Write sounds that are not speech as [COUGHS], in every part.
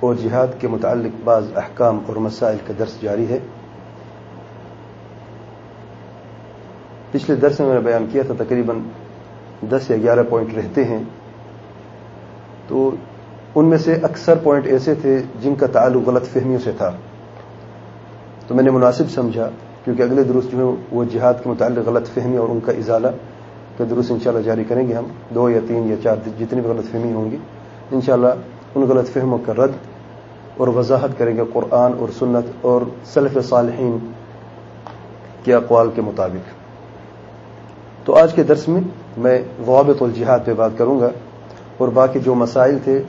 اور جہاد کے متعلق بعض احکام اور مسائل کا درس جاری ہے۔ پچھلے درس میں میں نے بیان کیا تھا، تقریباً دس یا گیارہ پوائنٹ رہتے ہیں۔ تو ان میں سے اکثر پوائنٹ ایسے تھے جن کا تعلق غلط فہمیوں سے تھا۔ تو میں نے مناسب سمجھا، کیونکہ اگلے درست جو ہے وہ جہاد کے متعلق غلط فہمی اور ان کا ازالہ کا درست انشاءاللہ جاری کریں گے ہم۔ دو یا تین یا چار جتنی بھی غلط فہمی ہوں گی، انشاءاللہ ان غلط فہموں کا رد اور وضاحت کریں گے قرآن اور سنت اور سلف صالحین کے اقوال کے مطابق۔ تو آج کے درس میں میں ضوابط الجہاد پہ بات کروں گا اور باقی جو مسائل تھے،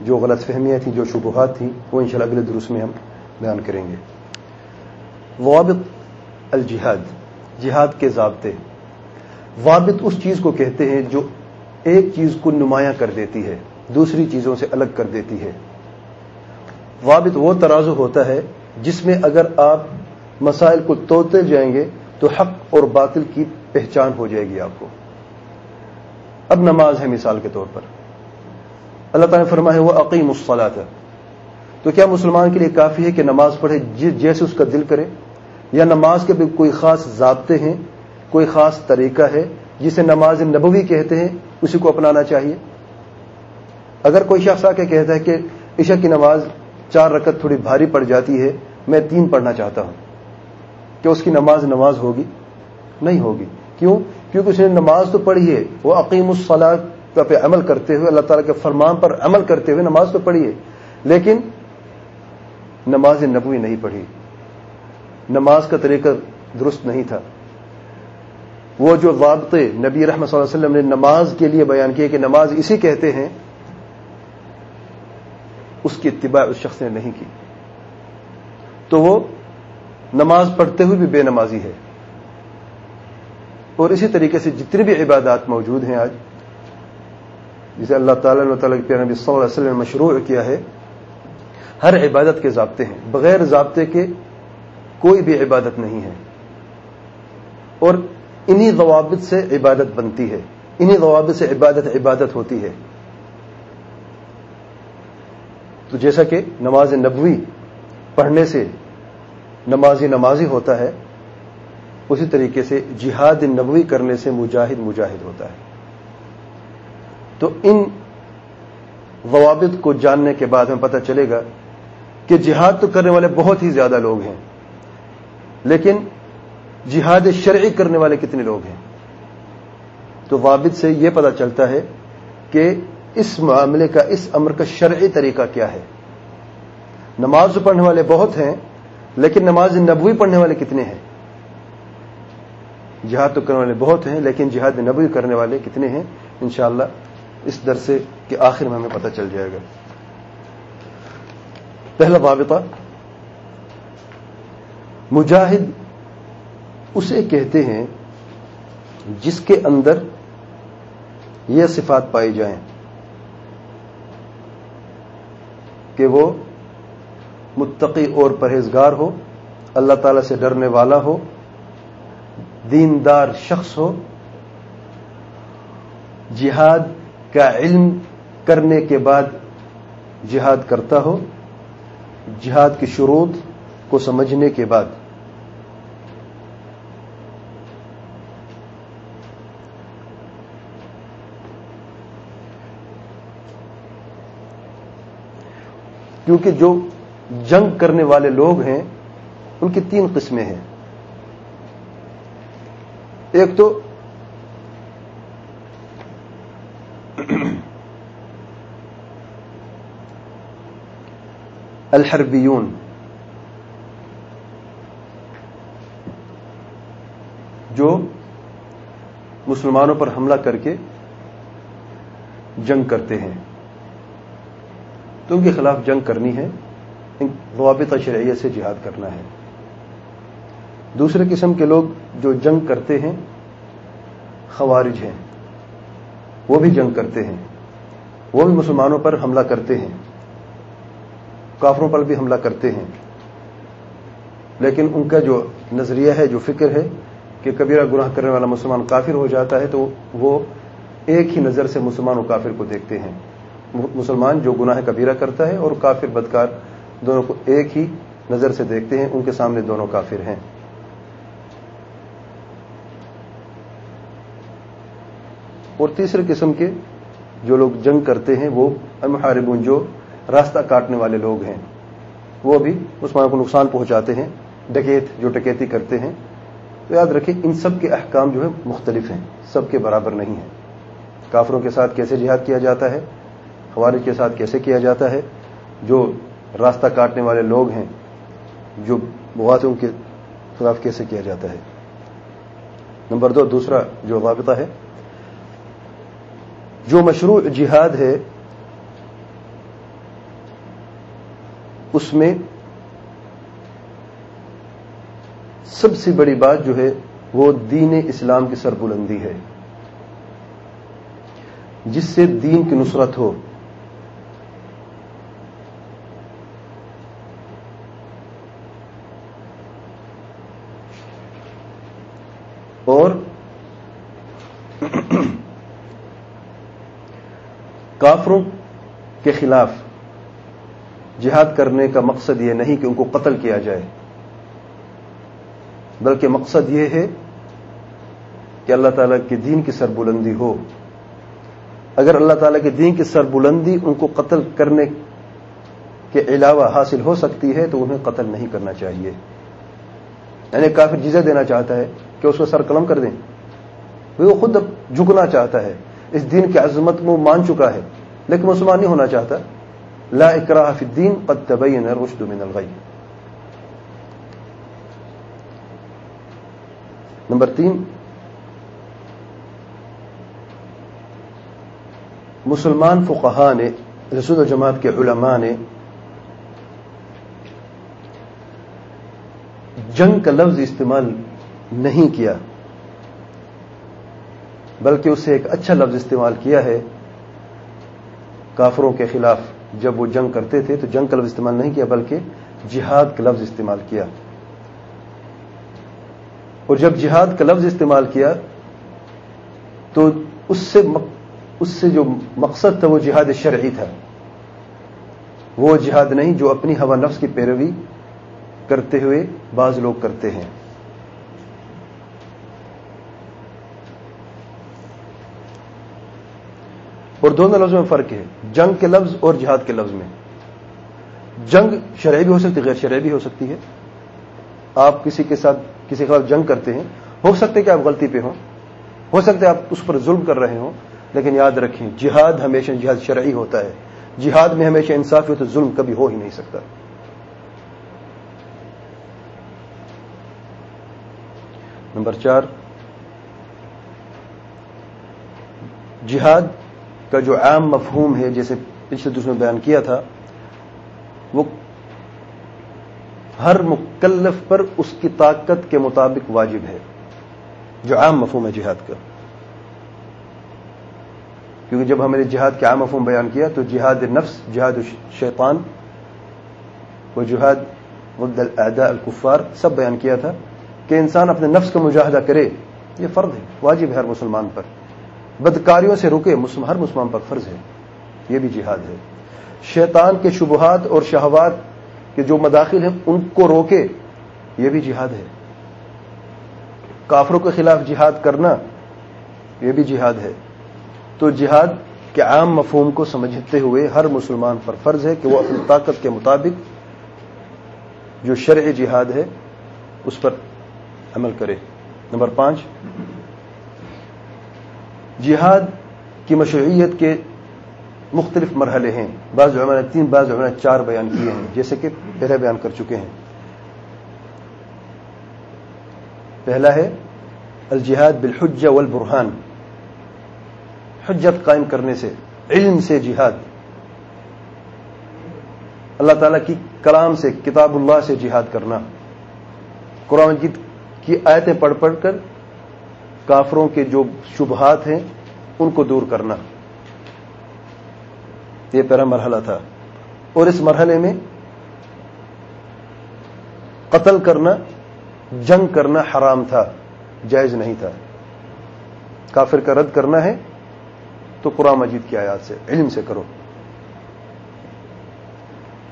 جو غلط فہمیاں تھیں، جو شبہات تھیں، وہ انشاءاللہ اگلے درس میں ہم بیان کریں گے۔ ضوابط الجہاد، جہاد کے ضابطے۔ ضابط اس چیز کو کہتے ہیں جو ایک چیز کو نمایاں کر دیتی ہے۔ دوسری چیزوں سے الگ کر دیتی ہے۔ وابط وہ ترازو ہوتا ہے جس میں اگر آپ مسائل کو توڑتے جائیں گے تو حق اور باطل کی پہچان ہو جائے گی آپ کو۔ اب نماز ہے مثال کے طور پر۔ اللہ تعالیٰ نے فرما ہے وہ عقیم الصلاط ہے تو کیا مسلمان کے لیے کافی ہے کہ نماز پڑھے جی-, جیسے اس کا دل کرے؟ یا نماز کے بھی کوئی خاص ضابطے ہیں، کوئی خاص طریقہ ہے جسے نماز نبوی کہتے ہیں، اسی کو اپنانا چاہیے؟ اگر کوئی شخص آ کے کہتا ہے کہ عشاء کی نماز چار رکت تھوڑی بھاری پڑ جاتی ہے، میں تین پڑھنا چاہتا ہوں کہ اس کی نماز نماز ہوگی؟ نہیں ہوگی۔ کیوں؟ کیونکہ اس نے نماز تو پڑھی ہے، وہ عقیم الصلاح پہ عمل کرتے ہوئے، اللہ تعالیٰ کے فرمان پر عمل کرتے ہوئے نماز تو پڑھی ہے، لیکن نماز نبوی نہیں پڑھی۔ نماز کا طریقہ درست نہیں تھا۔ وہ جو ضابطے نبی رحمت صلی اللہ علیہ وسلم نے نماز کے لیے بیان کیے کہ نماز اسی کہتے ہیں اس کی اتباع اس شخص نے نہیں کی۔ تو وہ نماز پڑھتے ہوئے بھی بے نمازی ہے۔ اور اسی طریقے سے جتنی بھی عبادات موجود ہیں آج، جسے اللہ تعالیٰ اللہ تعالیٰ کے نبی صلی اللہ علیہ وسلم نے مشروع کیا ہے، ہر عبادت کے ضابطے ہیں۔ بغیر ضابطے کے کوئی بھی عبادت نہیں ہے۔ اور انہی ضوابط سے عبادت بنتی ہے۔ انہی ضوابط سے عبادت عبادت ہوتی ہے۔ تو جیسا کہ نماز نبوی پڑھنے سے نمازی نمازی ہوتا ہے، اسی طریقے سے جہاد نبوی کرنے سے مجاہد مجاہد ہوتا ہے۔ تو ان ضوابط کو جاننے کے بعد ہمیں پتہ چلے گا کہ جہاد تو کرنے والے بہت ہی زیادہ لوگ ہیں، لیکن جہاد شرعی کرنے والے کتنے لوگ ہیں؟ تو ضابط سے یہ پتہ چلتا ہے کہ اس معاملے کا، اس امر کا شرعی طریقہ کیا ہے؟ نماز پڑھنے والے بہت ہیں، لیکن نماز نبوی پڑھنے والے کتنے ہیں؟ جہاد تو کرنے والے بہت ہیں، لیکن جہاد نبوی کرنے والے کتنے ہیں؟ انشاءاللہ اس درسے کے آخر میں ہمیں پتہ چل جائے گا۔ پہلا بابطہ مجاہد اسے کہتے ہیں جس کے اندر یہ صفات پائی جائیں۔ کہ وہ متقی اور پرہیزگار ہو، اللہ تعالی سے ڈرنے والا ہو، دیندار شخص ہو، جہاد کا علم کرنے کے بعد جہاد کرتا ہو، جہاد کی شروط کو سمجھنے کے بعد۔ کیونکہ جو جنگ کرنے والے لوگ ہیں، ان کی تین قسمیں ہیں۔ ایک تو [CLEARS THROAT] الحربیون۔ جو مسلمانوں پر حملہ کر کے جنگ کرتے ہیں۔ تو ان کے خلاف جنگ کرنی ہے ضوابطہ شرعیت سے جہاد کرنا ہے۔ دوسرے قسم کے لوگ جو جنگ کرتے ہیں، خوارج ہیں۔ وہ بھی جنگ کرتے ہیں۔ وہ بھی مسلمانوں پر حملہ کرتے ہیں۔ کافروں پر بھی حملہ کرتے ہیں۔ لیکن ان کا جو نظریہ ہے، جو فکر ہے کہ کبیرہ گناہ کرنے والا مسلمان کافر ہو جاتا ہے، تو وہ ایک ہی نظر سے مسلمان و کافر کو دیکھتے ہیں۔ مسلمان جو گناہ کبیرہ کرتا ہے اور کافر بدکار دونوں کو ایک ہی نظر سے دیکھتے ہیں، ان کے سامنے دونوں کافر ہیں۔ اور تیسرے قسم کے جو لوگ جنگ کرتے ہیں، وہ المحاربون جو راستہ کاٹنے والے لوگ ہیں، وہ بھی مسلمانوں کو نقصان پہنچاتے ہیں، ڈکیت جو ڈکیتی کرتے ہیں۔ تو یاد رکھیں، ان سب کے احکام جو ہے مختلف ہیں، سب کے برابر نہیں ہیں۔ کافروں کے ساتھ کیسے جہاد کیا جاتا ہے؟ خوارج کے ساتھ کیسے کیا جاتا ہے، جو راستہ کاٹنے والے لوگ ہیں، جو بغات کے خلاف کیسے کیا جاتا ہے۔ نمبر دو، دوسرا جو رابطہ ہے، جو مشروع جہاد ہے، اس میں سب سے بڑی بات جو ہے، وہ دین اسلام کی سربلندی ہے۔ جس سے دین کی نصرت ہو اور کافروں کے خلاف جہاد کرنے کا مقصد یہ نہیں کہ ان کو قتل کیا جائے، بلکہ مقصد یہ ہے کہ اللہ تعالیٰ کے دین کی سربلندی ہو۔ اگر اللہ تعالیٰ کے دین کی سربلندی ان کو قتل کرنے کے علاوہ حاصل ہو سکتی ہے، تو انہیں قتل نہیں کرنا چاہیے۔ یعنی کافر جزہ دینا چاہتا ہے کہ اس کو سر قلم کر دیں، وہ خود اب جھکنا چاہتا ہے۔ اس دین کی عظمت میں مان چکا ہے، لیکن مسلمان نہیں ہونا چاہتا۔ لا اکراہ فی الدین قد تبین الرشد من الغی۔ نمبر تین۔ مسلمان فقہا نے، رسول و جماعت کے علماء نے جنگ کا لفظ استعمال نہیں کیا۔ بلکہ اسے ایک اچھا لفظ استعمال کیا ہے۔ کافروں کے خلاف جب وہ جنگ کرتے تھے تو جنگ کا لفظ استعمال نہیں کیا، بلکہ جہاد کا لفظ استعمال کیا۔ اور جب جہاد کا لفظ استعمال کیا تو اس سے اس سے جو مقصد تھا وہ جہاد شرعی تھا۔ وہ جہاد نہیں جو اپنی ہوا نفس کی پیروی کرتے ہوئے بعض لوگ کرتے ہیں۔ اور دونوں لفظوں میں فرق ہے۔ جنگ کے لفظ اور جہاد کے لفظ میں۔ جنگ شرعی بھی ہو سکتی ہے، غیر شرعی بھی ہو سکتی ہے۔ آپ کسی کے ساتھ کسی کے خلاف جنگ کرتے ہیں، ہو سکتے کہ آپ غلطی پہ ہوں۔ ہو سکتے آپ اس پر ظلم کر رہے ہوں، لیکن یاد رکھیں، جہاد ہمیشہ جہاد شرعی ہوتا ہے۔ جہاد میں ہمیشہ انصاف ہو تو ظلم کبھی ہو ہی نہیں سکتا۔ نمبر چار۔ جہاد کا جو عام مفہوم ہے جیسے پچھلے دوسرے بیان کیا تھا، وہ ہر مکلف پر اس کی طاقت کے مطابق واجب ہے، جو عام مفہوم ہے جہاد کا۔ کیونکہ جب ہم نے جہاد کے عام مفہوم بیان کیا تو جہاد نفس، جہاد شیطان، وہ جہاد الاعداء الکفار سب بیان کیا تھا کہ انسان اپنے نفس کا مجاہدہ کرے، یہ فرض ہے، واجب ہے ہر مسلمان پر۔ بدکاریوں سے رکے ہر مسلمان پر فرض ہے۔ یہ بھی جہاد ہے۔ شیطان کے شبہات اور شہوات کے جو مداخل ہیں، ان کو روکے، یہ بھی جہاد ہے۔ کافروں کے خلاف جہاد کرنا، یہ بھی جہاد ہے۔ تو جہاد کے عام مفہوم کو سمجھتے ہوئے ہر مسلمان پر فرض ہے کہ وہ اپنی طاقت کے مطابق جو شرع جہاد ہے، اس پر عمل کرے۔ نمبر پانچ جہاد کی مشروعیت کے مختلف مرحلے ہیں۔ بعض علماء نے تین، بعض علماء نے چار بیان کیے ہیں، جیسے کہ پہلے بیان کر چکے ہیں۔ پہلا ہے الجہاد بالحجہ والبرہان۔ حجت قائم کرنے سے، علم سے جہاد۔ اللہ تعالیٰ کی کلام سے، کتاب اللہ سے جہاد کرنا۔ قرآن مجید کی آیتیں پڑھ پڑھ کر کافروں کے جو شبہات ہیں، ان کو دور کرنا۔ یہ پہلا مرحلہ تھا۔ اور اس مرحلے میں قتل کرنا، جنگ کرنا حرام تھا، جائز نہیں تھا۔ کافر کا رد کرنا ہے، تو قرآن مجید کی آیات سے، علم سے کرو۔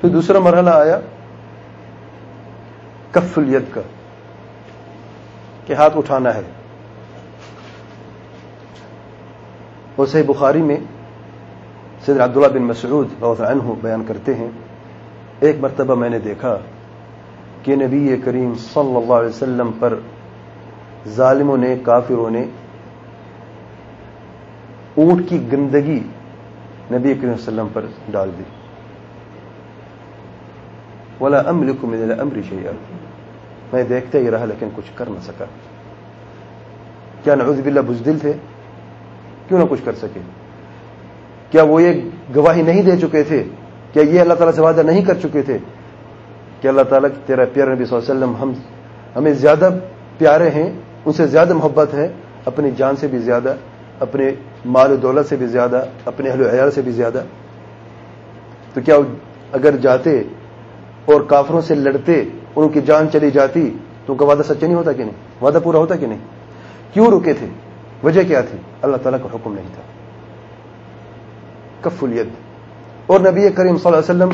پھر دوسرا مرحلہ آیا، کف الید کا، کہ ہاتھ اٹھانا ہے۔ وہ صحیح بخاری میں سید عبداللہ بن مسعود عنہ بیان کرتے ہیں، ایک مرتبہ میں نے دیکھا کہ نبی کریم صلی اللہ علیہ وسلم پر ظالموں نے، کافروں نے اونٹ کی گندگی نبی کریم صلی اللہ علیہ وسلم پر ڈال دی۔ ولا املک من الامر شیئا میں دیکھتے ہی رہا لیکن کچھ کر نہ سکا۔ کیا نعوذ باللہ بزدل تھے؟ کیوں نہ کچھ کر سکے؟ کیا وہ یہ گواہی نہیں دے چکے تھے؟ کیا یہ اللہ تعالیٰ سے وعدہ نہیں کر چکے تھے؟ کہ اللہ تعالیٰ تیرا پیارا نبی صلی اللہ علیہ وسلم ہم ہمیں زیادہ پیارے ہیں، ان سے زیادہ محبت ہے، اپنی جان سے بھی زیادہ، اپنے مال و دولت سے بھی زیادہ، اپنے اہل و عیال سے بھی زیادہ؟ تو کیا اگر جاتے اور کافروں سے لڑتے اور ان کی جان چلی جاتی، تو ان کا وعدہ سچا نہیں ہوتا کہ نہیں؟ وعدہ پورا ہوتا کہ نہیں؟ کیوں رکے تھے؟ وجہ کیا تھی؟ اللہ تعالیٰ کا حکم نہیں تھا۔ کفلیت اور نبی کریم صلی اللہ علیہ وسلم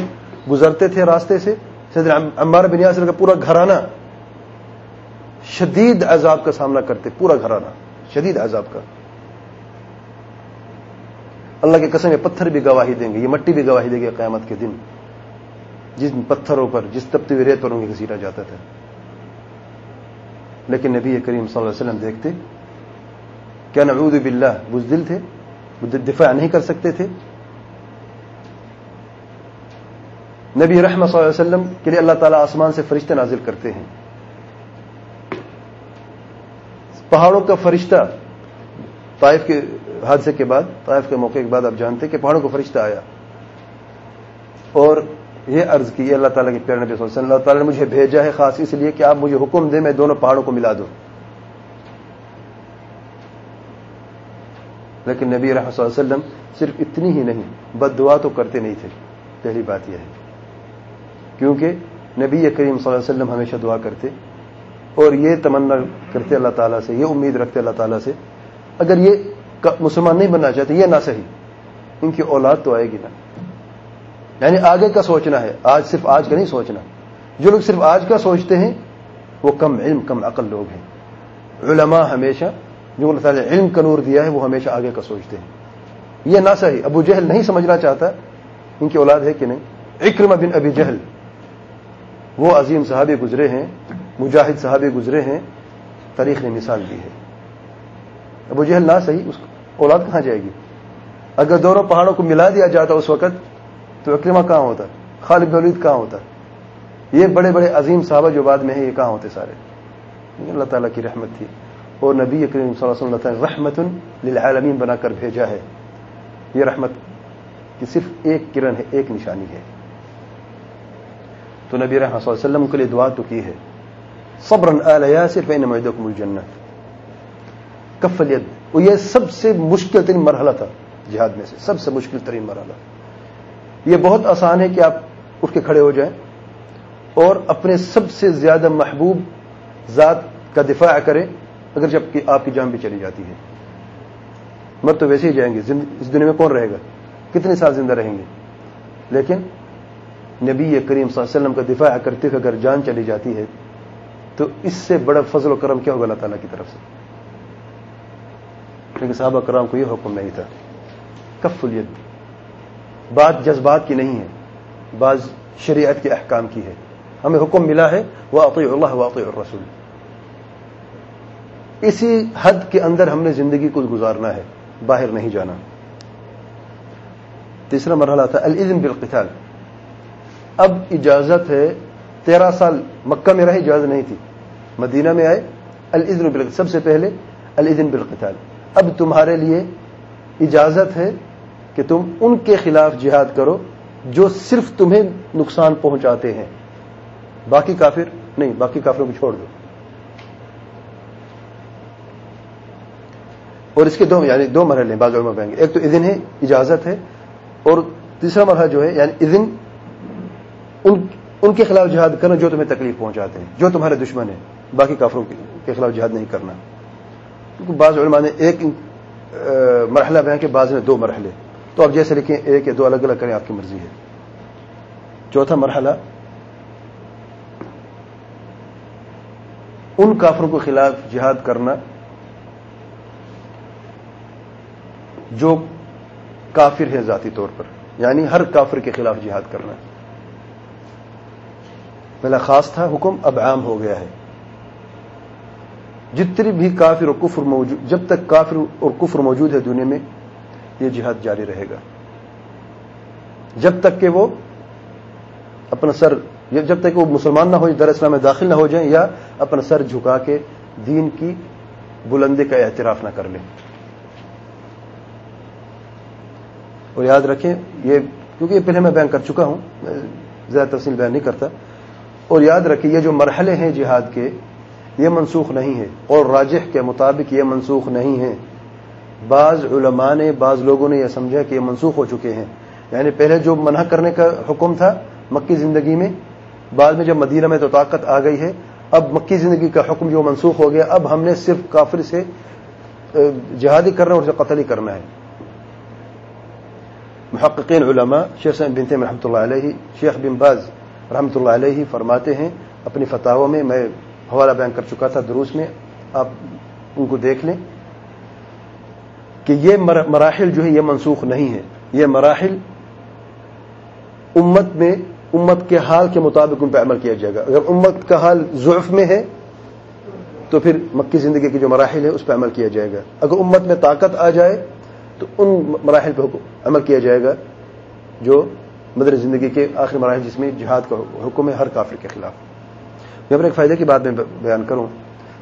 گزرتے تھے راستے سے۔ عمار بن یاسر کا پورا گھرانہ شدید عذاب کا سامنا کرتے، پورا گھرانہ شدید عذاب کا۔ اللہ کے قسم، یہ پتھر بھی گواہی دیں گے، یہ مٹی بھی گواہی دے گی قیامت کے دن۔ جن پتھروں پر، جس تبتی ہوئی ریت پر ان گھسیٹا جاتا تھا۔ لیکن نبی کریم صلی اللہ علیہ وسلم دیکھتے کیا نعوذ باللہ؟ بزدل تھے، دفاع نہیں کر سکتے تھے۔ نبی رحمت صلی اللہ علیہ وسلم کے لیے اللہ تعالیٰ آسمان سے فرشتے نازل کرتے ہیں۔ پہاڑوں کا فرشتہ طائف کے حادثے کے بعد، طائف کے موقع کے بعد آپ جانتے کہ پہاڑوں کا فرشتہ آیا۔ اور یہ عرض کی اللہ تعالیٰ کے پیار نبی صلی اللہ علیہ وسلم، اللہ تعالیٰ نے مجھے بھیجا ہے خاص اس لیے کہ آپ مجھے حکم دیں، میں دونوں پہاڑوں کو ملا دوں۔ لیکن نبی رحمۃ صلی اللہ علیہ وسلم صرف اتنی ہی نہیں، بد دعا تو کرتے نہیں تھے۔ پہلی بات یہ ہے۔ کیونکہ نبی کریم صلی اللہ علیہ وسلم ہمیشہ دعا کرتے اور یہ تمنا کرتے اللہ تعالیٰ سے، یہ امید رکھتے اللہ تعالیٰ سے۔ اگر یہ مسلمان نہیں بننا چاہتے، یہ نہ صحیح ان کی اولاد تو آئے گی نا۔ یعنی آگے کا سوچنا ہے، آج صرف آج کا نہیں سوچنا۔ جو لوگ صرف آج کا سوچتے ہیں، وہ کم علم، کم عقل لوگ ہیں۔ علماء ہمیشہ جو اللہ تعالیٰ علم کا نور دیا ہے، وہ ہمیشہ آگے کا سوچتے ہیں۔ یہ نہ صحیح، ابو جہل نہیں سمجھنا چاہتا ان کی اولاد ہے کہ نہیں۔ اکرم بن ابی جہل، وہ عظیم صحابی گزرے ہیں، مجاہد صحابی گزرے ہیں، تاریخ نے مثال دی ہے۔ ابو جہل نہ صحیح، اس اولاد کہاں جائے گی؟ اگر دونوں پہاڑوں کو ملا دیا جاتا اس وقت، تو اکرما کہاں ہوتا؟ خالد ولید کہاں ہوتا؟ یہ بڑے بڑے عظیم صحابہ جو بعد میں ہیں، یہ کہاں ہوتے سارے؟ اللہ تعالیٰ کی رحمت تھی۔ اور نبی کریم صلی اللہ علیہ وسلم رحمت للعالمین بنا کر بھیجا ہے۔ یہ رحمت کی صرف ایک کرن ہے، ایک نشانی ہے۔ تو نبی رحمۃ صلی اللہ علیہ وسلم کے لیے دعا تو کی ہے۔ صبر صرف معدکم الجنت۔ کفلیت وہ یہ سب سے مشکل ترین مرحلہ تھا جہاد میں سے۔ سب سے مشکل ترین مرحلہ۔ یہ بہت آسان ہے کہ آپ اٹھ کے کھڑے ہو جائیں اور اپنے سب سے زیادہ محبوب ذات کا دفاع کریں۔ اگر جبکہ آپ کی جان بھی چلی جاتی ہے۔ مر تو ویسے ہی جائیں گے۔ اس دنیا میں کون رہے گا؟ کتنے سال زندہ رہیں گے؟ لیکن نبی کریم صلی اللہ علیہ وسلم کا دفاع کرتے ہوئے اگر جان چلی جاتی ہے، تو اس سے بڑا فضل و کرم کیا ہوگا اللہ تعالیٰ کی طرف سے؟ لیکن صحابہ کرام کو یہ حکم نہیں تھا۔ کف الید۔ بات جذبات کی نہیں ہے، بعض شریعت کے احکام کی ہے۔ ہمیں حکم ملا ہے وہ اللہ واقع الرسول۔ اسی حد کے اندر ہم نے زندگی کو گزارنا ہے، باہر نہیں جانا۔ تیسرا مرحلہ تھا العزم بالقتال۔ اب اجازت ہے، تیرہ سال مکہ میں رہے، اجازت نہیں تھی۔ مدینہ میں آئے العزم بال سب سے پہلے العزم بالقتال۔ اب تمہارے لیے اجازت ہے کہ تم ان کے خلاف جہاد کرو جو صرف تمہیں نقصان پہنچاتے ہیں۔ باقی کافر نہیں، باقی کافروں کو چھوڑ دو۔ اور اس کے دو یعنی دو مرحلے ہیں، بعض علماء کہیں گے۔ ایک تو اذن ہے، اجازت ہے، اور تیسرا مرحلہ جو ہے یعنی اذن ان ان کے خلاف جہاد کرنا جو تمہیں تکلیف پہنچاتے ہیں، جو تمہارے دشمن ہیں، باقی کافروں کے خلاف جہاد نہیں کرنا۔ کیونکہ بعض علماء نے ایک مرحلہ بیان کے بعض نے دو مرحلے۔ تو آپ جیسے لکھیں، ایک یا دو الگ الگ کریں، آپ کی مرضی ہے۔ چوتھا مرحلہ، ان کافروں کے خلاف جہاد کرنا۔ جو کافر ہے ذاتی طور پر یعنی ہر کافر کے خلاف جہاد کرنا۔ پہلا خاص تھا، حکم اب عام ہو گیا ہے۔ جتنی بھی کافر اور کفر موجود، جب تک کافر اور کفر موجود ہے دنیا میں، یہ جہاد جاری رہے گا۔ جب تک کہ وہ اپنا سر، جب تک کہ وہ مسلمان نہ ہو، در اسلام میں داخل نہ ہو جائیں، یا اپنا سر جھکا کے دین کی بلندی کا اعتراف نہ کر لیں۔ اور یاد رکھیں، یہ کیونکہ یہ پہلے میں بیان کر چکا ہوں زیادہ تفصیل بیان نہیں کرتا۔ اور یاد رکھیں، یہ جو مرحلے ہیں جہاد کے، یہ منسوخ نہیں ہے اور راجح کے مطابق یہ منسوخ نہیں ہے بعض علماء نے، بعض لوگوں نے یہ سمجھا کہ یہ منسوخ ہو چکے ہیں۔ یعنی پہلے جو منع کرنے کا حکم تھا مکی زندگی میں، بعد میں جب مدینہ میں تو طاقت آ گئی ہے، اب مکی زندگی کا حکم جو منسوخ ہو گیا، اب ہم نے صرف کافر سے جہادی کرنا اور اسے قتل ہی کرنا ہے۔ محققین علماء، شیخ بنت رحمۃ اللہ علیہ، شیخ بن باز رحمۃ اللہ علیہ فرماتے ہیں، اپنی فتحوں میں میں حوالہ بیان کر چکا تھا دروس میں، آپ ان کو دیکھ لیں کہ یہ مراحل جو ہے یہ منسوخ نہیں ہے۔ یہ مراحل امت میں، امت کے حال کے مطابق ان پہ عمل کیا جائے گا۔ اگر امت کا حال ضعف میں ہے، تو پھر مکی زندگی کی جو مراحل ہے اس پہ عمل کیا جائے گا۔ اگر امت میں طاقت آ جائے تو ان مراحل پہ عمل کیا جائے گا جو مدر زندگی کے آخری مراحل جس میں جہاد کا حکم ہے ہر کافر کے خلاف۔ میں اپنے ایک فائدے کی بات میں بیان کروں۔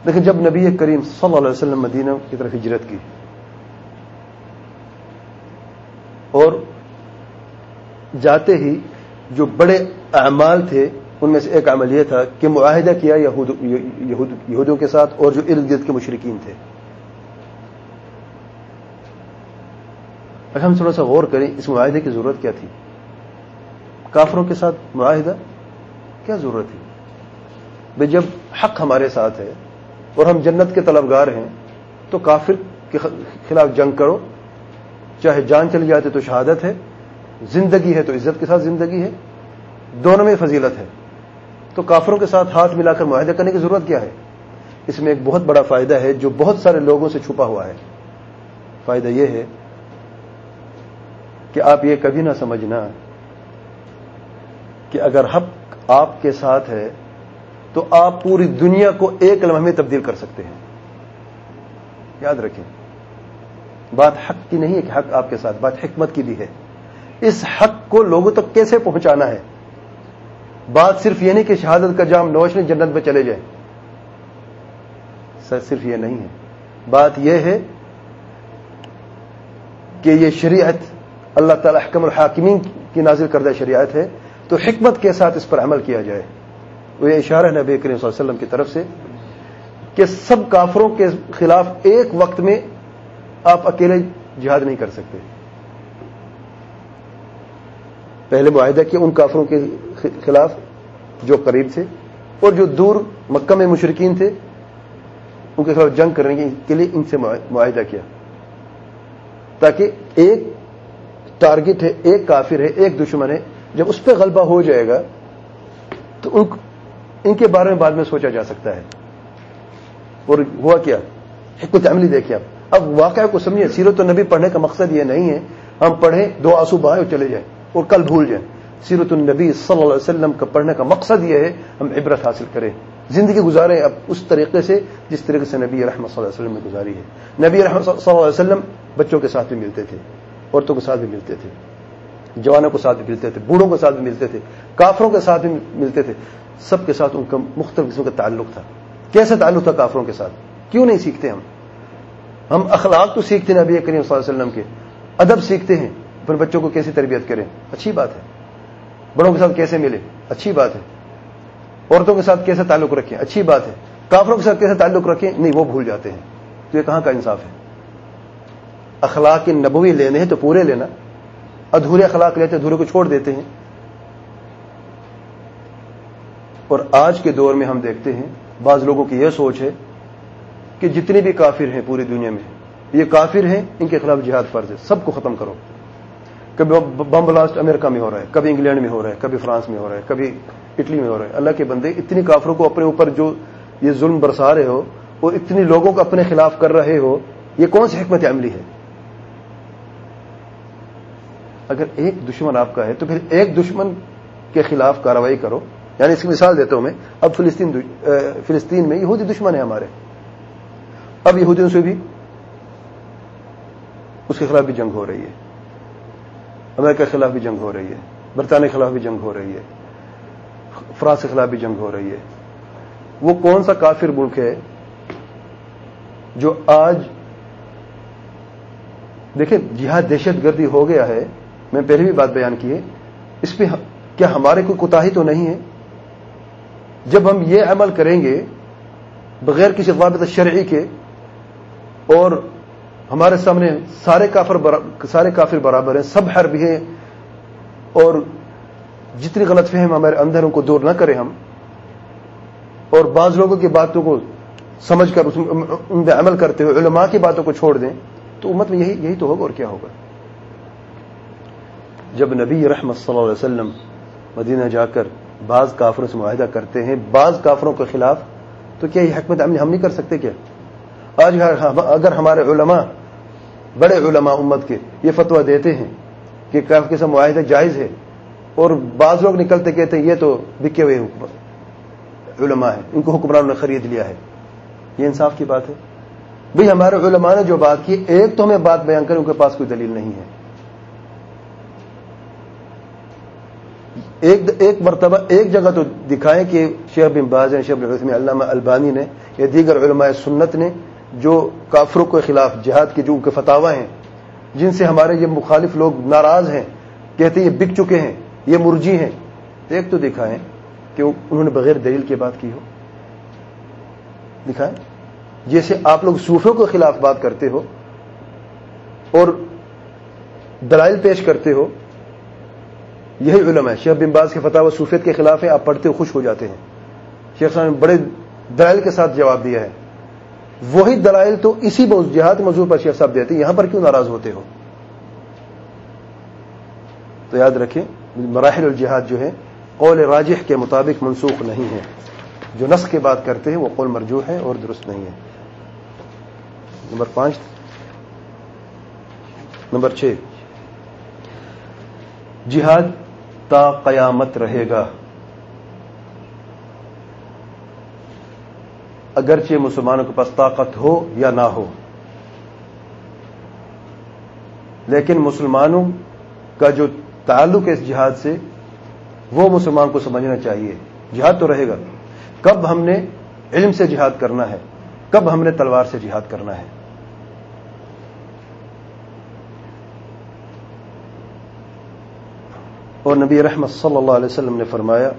لیکن جب نبی کریم صلی اللہ علیہ وسلم مدینہ کی طرف ہجرت کی اور جاتے ہی جو بڑے اعمال تھے، ان میں سے ایک عمل یہ تھا کہ معاہدہ کیا یہودوں کے ساتھ اور جو ارد گرد کے مشرقین تھے۔ اگر ہم تھوڑا سا غور کریں، اس معاہدے کی ضرورت کیا تھی؟ کافروں کے ساتھ معاہدہ کیا ضرورت تھی؟ بھائی جب حق ہمارے ساتھ ہے اور ہم جنت کے طلبگار ہیں، تو کافر کے خلاف جنگ کرو۔ چاہے جان چلی جاتے تو شہادت ہے، زندگی ہے تو عزت کے ساتھ زندگی ہے، دونوں میں فضیلت ہے۔ تو کافروں کے ساتھ ہاتھ ملا کر معاہدہ کرنے کی ضرورت کیا ہے؟ اس میں ایک بہت بڑا فائدہ ہے جو بہت سارے لوگوں سے چھپا ہوا ہے۔ فائدہ یہ ہے کہ آپ یہ کبھی نہ سمجھنا کہ اگر حق آپ کے ساتھ ہے تو آپ پوری دنیا کو ایک لمحے میں تبدیل کر سکتے ہیں۔ یاد رکھیں، بات حق کی نہیں ہے کہ حق آپ کے ساتھ، بات حکمت کی بھی ہے۔ اس حق کو لوگوں تک کیسے پہنچانا ہے؟ بات صرف یہ نہیں کہ شہادت کا جام نوش جنت میں چلے جائیں۔ سر صرف یہ نہیں ہے۔ بات یہ ہے کہ یہ شریعت اللہ تعالی حکم الحاکمین کی نازل کردہ شریعت ہے، تو حکمت کے ساتھ اس پر عمل کیا جائے۔ وہ یہ اشارہ نبی کریم صلی اللہ علیہ وسلم کی طرف سے کہ سب کافروں کے خلاف ایک وقت میں آپ اکیلے جہاد نہیں کر سکتے۔ پہلے معاہدہ کیا ان کافروں کے خلاف جو قریب تھے اور جو دور مکہ میں مشرقین تھے، ان کے خلاف جنگ کرنے کے لیے ان سے معاہدہ کیا۔ تاکہ ایک ٹارگٹ ہے، ایک کافر ہے، ایک دشمن ہے، جب اس پہ غلبہ ہو جائے گا، تو ان ان کے بارے میں بعد میں سوچا جا سکتا ہے۔ اور ہوا کیا؟ حکمت عملی دیکھیں آپ۔ اب واقعہ کو سمجھیں، سیرت النبی پڑھنے کا مقصد یہ نہیں ہے۔ ہم پڑھیں، دو آنسو بہائیں اور چلے جائیں، اور کل بھول جائیں۔ سیرت النبی صلی اللہ علیہ وسلم کا پڑھنے کا مقصد یہ ہے، ہم عبرت حاصل کریں۔ زندگی گزاریں اب اس طریقے سے، جس طریقے سے نبی رحمت صلی اللہ علیہ وسلم نے گزاری ہے۔ نبی رحمت صلی اللہ علیہ وسلم بچوں کے ساتھ بھی ملتے تھے۔ عورتوں کے ساتھ بھی ملتے تھے، جوانوں کے ساتھ بھی ملتے تھے، بوڑھوں کے ساتھ بھی ملتے تھے، کافروں کے ساتھ بھی ملتے تھے۔ سب کے ساتھ ان کا مختلف قسم کا تعلق تھا۔ کیسے تعلق تھا کافروں کے ساتھ؟ کیوں نہیں سیکھتے ہم؟ ہم اخلاق تو سیکھتے ہیں نبی کریم صلی اللہ علیہ وسلم کے۔ ادب سیکھتے ہیں، اپنے بچوں کو کیسی تربیت کریں؟ اچھی بات ہے۔ بڑوں کے ساتھ کیسے ملے اچھی بات ہے۔ عورتوں کے ساتھ کیسے تعلق رکھیں؟ اچھی بات ہے۔ کافروں کے ساتھ کیسے تعلق رکھیں؟ نہیں، وہ بھول جاتے ہیں۔ تو یہ کہاں کا انصاف ہے؟ اخلاق نبوی لینے ہیں تو پورے لینا۔ ادھورے اخلاق لیتے ادھورے کو چھوڑ دیتے ہیں۔ اور آج کے دور میں ہم دیکھتے ہیں، بعض لوگوں کی یہ سوچ ہے کہ جتنے بھی کافر ہیں پوری دنیا میں، یہ کافر ہیں، ان کے خلاف جہاد فرض ہے، سب کو ختم کرو۔ کبھی بم بلاسٹ امریکہ میں ہو رہا ہے، کبھی انگلینڈ میں ہو رہا ہے، کبھی فرانس میں ہو رہا ہے، کبھی اٹلی میں ہو رہا ہے۔ اللہ کے بندے اتنی کافروں کو اپنے اوپر جو یہ ظلم برسا رہے ہو اور اتنی لوگوں کو اپنے خلاف کر رہے ہو، یہ کون سی حکمت عملی ہے؟ اگر ایک دشمن آپ کا ہے تو پھر ایک دشمن کے خلاف کاروائی کرو۔ یعنی اس کی مثال دیتا ہوں میں۔ اب فلسطین فلسطین میں یہودی دشمن ہے ہمارے۔ اب یہودیوں سے بھی اس کے خلاف بھی جنگ ہو رہی ہے۔ امریکہ کے خلاف بھی جنگ ہو رہی ہے۔ برطانیہ کے خلاف بھی جنگ ہو رہی ہے۔ فرانس کے خلاف بھی جنگ ہو رہی ہے۔ وہ کون سا کافر ملک ہے جو آج دیکھیں، جہاد دہشت گردی ہو گیا ہے۔ میں پہلے بھی بات بیان کی ہے، اس پہ کیا ہمارے کوئی کوتا تو نہیں ہے؟ جب ہم یہ عمل کریں گے، بغیر کسی وابط شرعی کے، اور ہمارے سامنے سارے کافر سارے کافر برابر ہیں، سب حرب ہیں، اور جتنی غلط فہم ہمارے اندر ان کو دور نہ کریں ہم، اور بعض لوگوں کی باتوں کو سمجھ کر ان پہ عمل کرتے ہوئے، علماء کی باتوں کو چھوڑ دیں، تو امت میں یہی یہی تو ہوگا اور کیا ہوگا؟ جب نبی رحمت صلی اللہ علیہ وسلم مدینہ جا کر بعض کافروں سے معاہدہ کرتے ہیں، بعض کافروں کے خلاف، تو کیا یہ حکمت عملی ہم نہیں کر سکتے کیا؟ آج اگر ہمارے علماء، بڑے علماء امت کے یہ فتویٰ دیتے ہیں کہ کافی قسم معاہدہ جائز ہے اور بعض لوگ نکلتے کہتے ہیں، یہ تو بکے ہوئے علماء ہیں، ان کو حکمرانوں نے خرید لیا ہے۔ یہ انصاف کی بات ہے؟ بھئی ہمارے علماء نے جو بات کی، ایک تو ہمیں بات بیان کریں، ان کے پاس کوئی دلیل نہیں ہے۔ ایک ایک مرتبہ ایک جگہ تو دکھائیں کہ شیخ بن باز شیخ بن علامہ البانی نے یا دیگر علماء سنت نے جو کافروں کے خلاف جہاد کے جو ان کے فتوا ہیں، جن سے ہمارے یہ مخالف لوگ ناراض ہیں، کہتے ہیں یہ بک چکے ہیں، یہ مرجی ہیں۔ ایک تو دکھائیں کہ انہوں نے بغیر دلیل کی بات کی ہو۔ دکھائیں۔ جیسے آپ لوگ صوفوں کے خلاف بات کرتے ہو اور دلائل پیش کرتے ہو یہی علم ہے شیخ باز کے فتح و صوفیت کے خلاف ہیں، آپ پڑھتے ہو خوش ہو جاتے ہیں۔ شیخ صاحب نے بڑے دلائل کے ساتھ جواب دیا ہے۔ وہی دلائل تو اسی جہاد موضوع پر شیخ صاحب دیتے ہیں۔ یہاں پر کیوں ناراض ہوتے ہو؟ تو یاد رکھیں، مراحل الجہاد جو ہے، قول راجح کے مطابق منسوخ نہیں ہے۔ جو نسخ کے بات کرتے ہیں، وہ قول مرجو ہے اور درست نہیں ہے۔ نمبر پانچ۔ نمبر چھ۔ جہاد تا قیامت رہے گا۔ اگرچہ مسلمانوں کے پاس طاقت ہو یا نہ ہو۔ لیکن مسلمانوں کا جو تعلق ہے اس جہاد سے، وہ مسلمان کو سمجھنا چاہیے۔ جہاد تو رہے گا۔ کب ہم نے علم سے جہاد کرنا ہے؟ کب ہم نے تلوار سے جہاد کرنا ہے؟ اور نبی رحمت صلی اللہ علیہ وسلم نے فرمایا،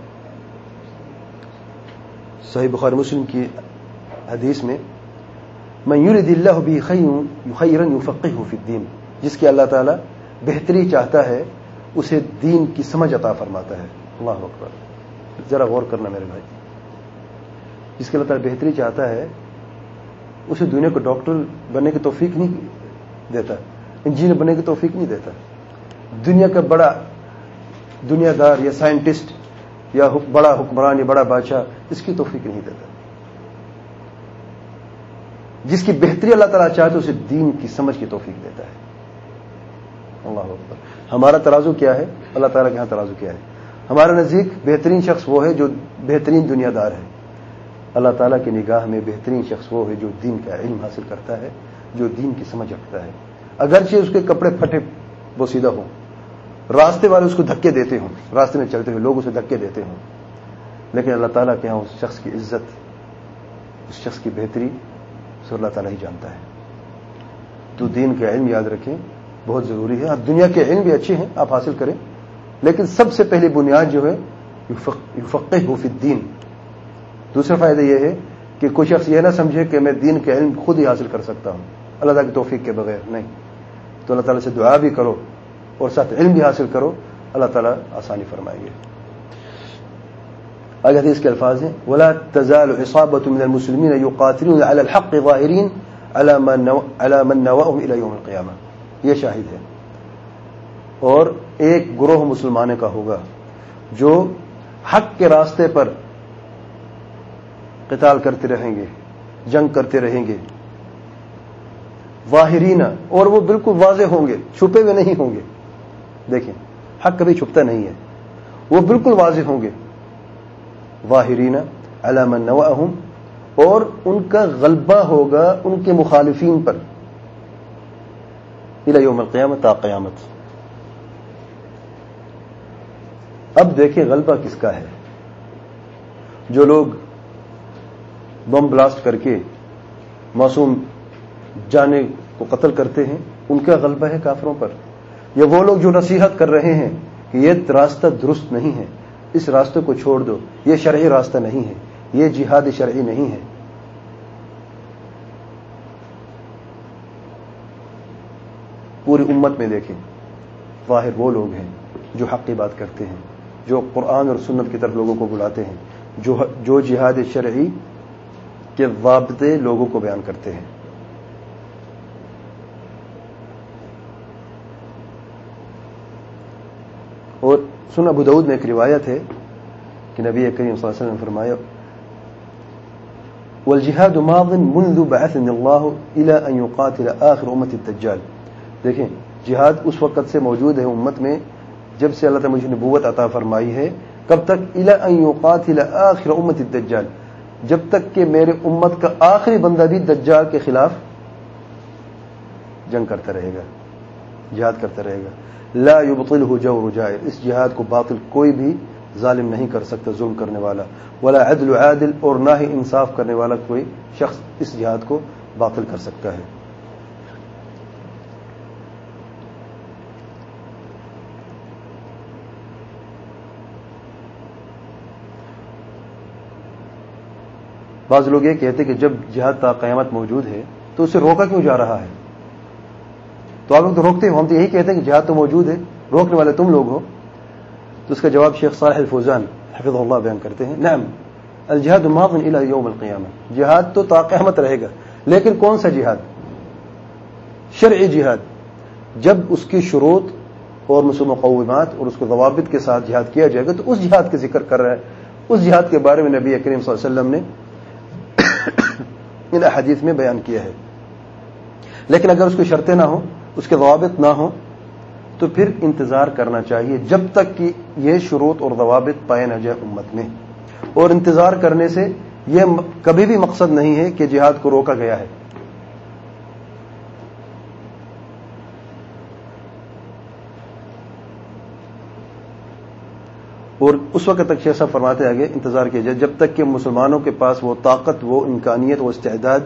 صحیح بخار مسلم کی حدیث میں میں یورد اللہ بھی خیرن فقی ہوں الدین جس کی اللہ تعالیٰ بہتری چاہتا ہے، اسے دین کی سمجھ عطا فرماتا ہے۔ اللہ اکبر۔ ذرا غور کرنا میرے بھائی۔ جس کی اللہ تعالیٰ بہتری چاہتا ہے، اسے دنیا کو ڈاکٹر بننے کی توفیق نہیں دیتا، انجینئر بننے کی توفیق نہیں دیتا۔ دنیا کا بڑا دنیا دار یا سائنٹسٹ یا بڑا حکمران یا بڑا بادشاہ اس کی توفیق نہیں دیتا۔ جس کی بہتری اللہ تعالیٰ چاہتے اسے دین کی سمجھ کی توفیق دیتا ہے۔ اللہ اکبر۔ ہمارا ترازو کیا ہے؟ اللہ تعالیٰ کے یہاں ترازو کیا ہے۔ ہمارا نزدیک بہترین شخص وہ ہے جو بہترین دنیا دار ہے۔ اللہ تعالیٰ کی نگاہ میں بہترین شخص وہ ہے جو دین کا علم حاصل کرتا ہے، جو دین کی سمجھ رکھتا ہے۔ اگرچہ اس کے کپڑے پھٹے بوسیدہ ہوں راستے والے اس کو دھکے دیتے ہوں۔ راستے میں چلتے ہوئے لوگ اسے دھکے دیتے ہوں۔ لیکن اللہ تعالیٰ کے یہاں اس شخص کی عزت، اس شخص کی بہتری سر اللہ تعالیٰ ہی جانتا ہے۔ تو دین کا علم یاد رکھیں، بہت ضروری ہے۔ اب دنیا کے علم بھی اچھے ہیں، آپ حاصل کریں۔ لیکن سب سے پہلی بنیاد جو ہے فقہ فی الدین۔ دوسرا فائدہ یہ ہے کہ کوئی شخص یہ نہ سمجھے کہ میں دین کے علم خود ہی حاصل کر سکتا ہوں۔ اللہ تعالیٰ کی توفیق کے بغیر نہیں۔ تو اللہ تعالیٰ سے دعا بھی کرو۔ اور ساتھ علم بھی حاصل کرو، اللہ تعالیٰ آسانی فرمائیں گے آگے حدیث کے الفاظ ہیں۔ ولا تزال عصابة من المسلمين يقاتلون على الحق ظاهرين على من على من نواهم الى يوم القيامه یہ شاہد ہے۔ اور ایک گروہ مسلمانوں کا ہوگا جو حق کے راستے پر قتال کرتے رہیں گے، جنگ کرتے رہیں گے۔ واہرین اور وہ بالکل واضح ہوں گے، چھپے ہوئے نہیں ہوں گے۔ دیکھیں، حق کبھی چھپتا نہیں ہے۔ وہ بالکل واضح ہوں گے۔ واہرین علام نواہم، اور ان کا غلبہ ہوگا ان کے مخالفین پر۔ یوم القیامت تا قیامت۔ اب دیکھیں غلبہ کس کا ہے۔ جو لوگ بم بلاسٹ کر کے معصوم جانے کو قتل کرتے ہیں، ان کا غلبہ ہے کافروں پر۔ یا وہ لوگ جو نصیحت کر رہے ہیں کہ یہ راستہ درست نہیں ہے، اس راستے کو چھوڑ دو، یہ شرعی راستہ نہیں ہے، یہ جہاد شرعی نہیں ہے۔ پوری امت میں دیکھیں، واحد وہ لوگ ہیں جو حق کی بات کرتے ہیں، جو قرآن اور سنت کی طرف لوگوں کو بلاتے ہیں، جو جو جہاد شرعی کے وابطے لوگوں کو بیان کرتے ہیں اور سن ابو دعود میں ایک روایت ہے کہ نبی کریم صلی اللہ علیہ وسلم نے فرمایا والجهاد ماض منذ بعثني الله الى ان يقاتل اخر امه الدجال. دیکھیں، جہاد اس وقت سے موجود ہے امت میں جب سے اللہ تعالی مجھے نبوت عطا فرمائی ہے، کب تک؟ الى ان يقاتل اخر امه الدجال۔ جب تک کہ میرے امت کا آخری بندہ بھی دجال کے خلاف جنگ کرتا رہے گا۔ جہاد کرتا رہے گا۔ لا يبطله جور جائر۔ اس جہاد کو باطل کوئی بھی ظالم نہیں کر سکتا ظلم کرنے والا۔ ولا عدل عادل اور نہ ہی انصاف کرنے والا کوئی شخص اس جہاد کو باطل کر سکتا ہے۔ بعض لوگ یہ کہتے کہ جب جہاد تا قیامت موجود ہے تو اسے روکا کیوں جا رہا ہے؟ تو آپ لوگ تو روکتے ہو، ہم تو یہی کہتے ہیں کہ جہاد تو موجود ہے، روکنے والے تم لوگ ہو۔ تو اس کا جواب شیخ صالح الفوزان حفظ اللہ بیان کرتے ہیں۔ نعم، الجہاد ماض الى یوم القیامہ۔ جہاد تو تا قیامت رہے گا، لیکن کون سا جہاد؟ شرعی جہاد۔ جب اس کی شروط اور مسلم مقومات اور اس کو ضوابط کے ساتھ جہاد کیا جائے گا، تو اس جہاد کے ذکر کر رہا ہے۔ اس جہاد کے بارے میں نبی کریم صلی اللہ علیہ وسلم نے [COUGHS] ان حدیث میں بیان کیا ہے۔ لیکن اگر اس کی شرطیں نہ ہوں اس کے ضوابط نہ ہوں، تو پھر انتظار کرنا چاہیے جب تک کہ یہ شروط اور ضوابط پائے نہ جائے امت میں۔ اور انتظار کرنے سے یہ کبھی بھی مقصد نہیں ہے کہ جہاد کو روکا گیا ہے۔ اور اس وقت تک شیخ صاحب فرماتے آگے انتظار کیا جائے جب تک کہ مسلمانوں کے پاس وہ طاقت، وہ امکانیت، وہ استعداد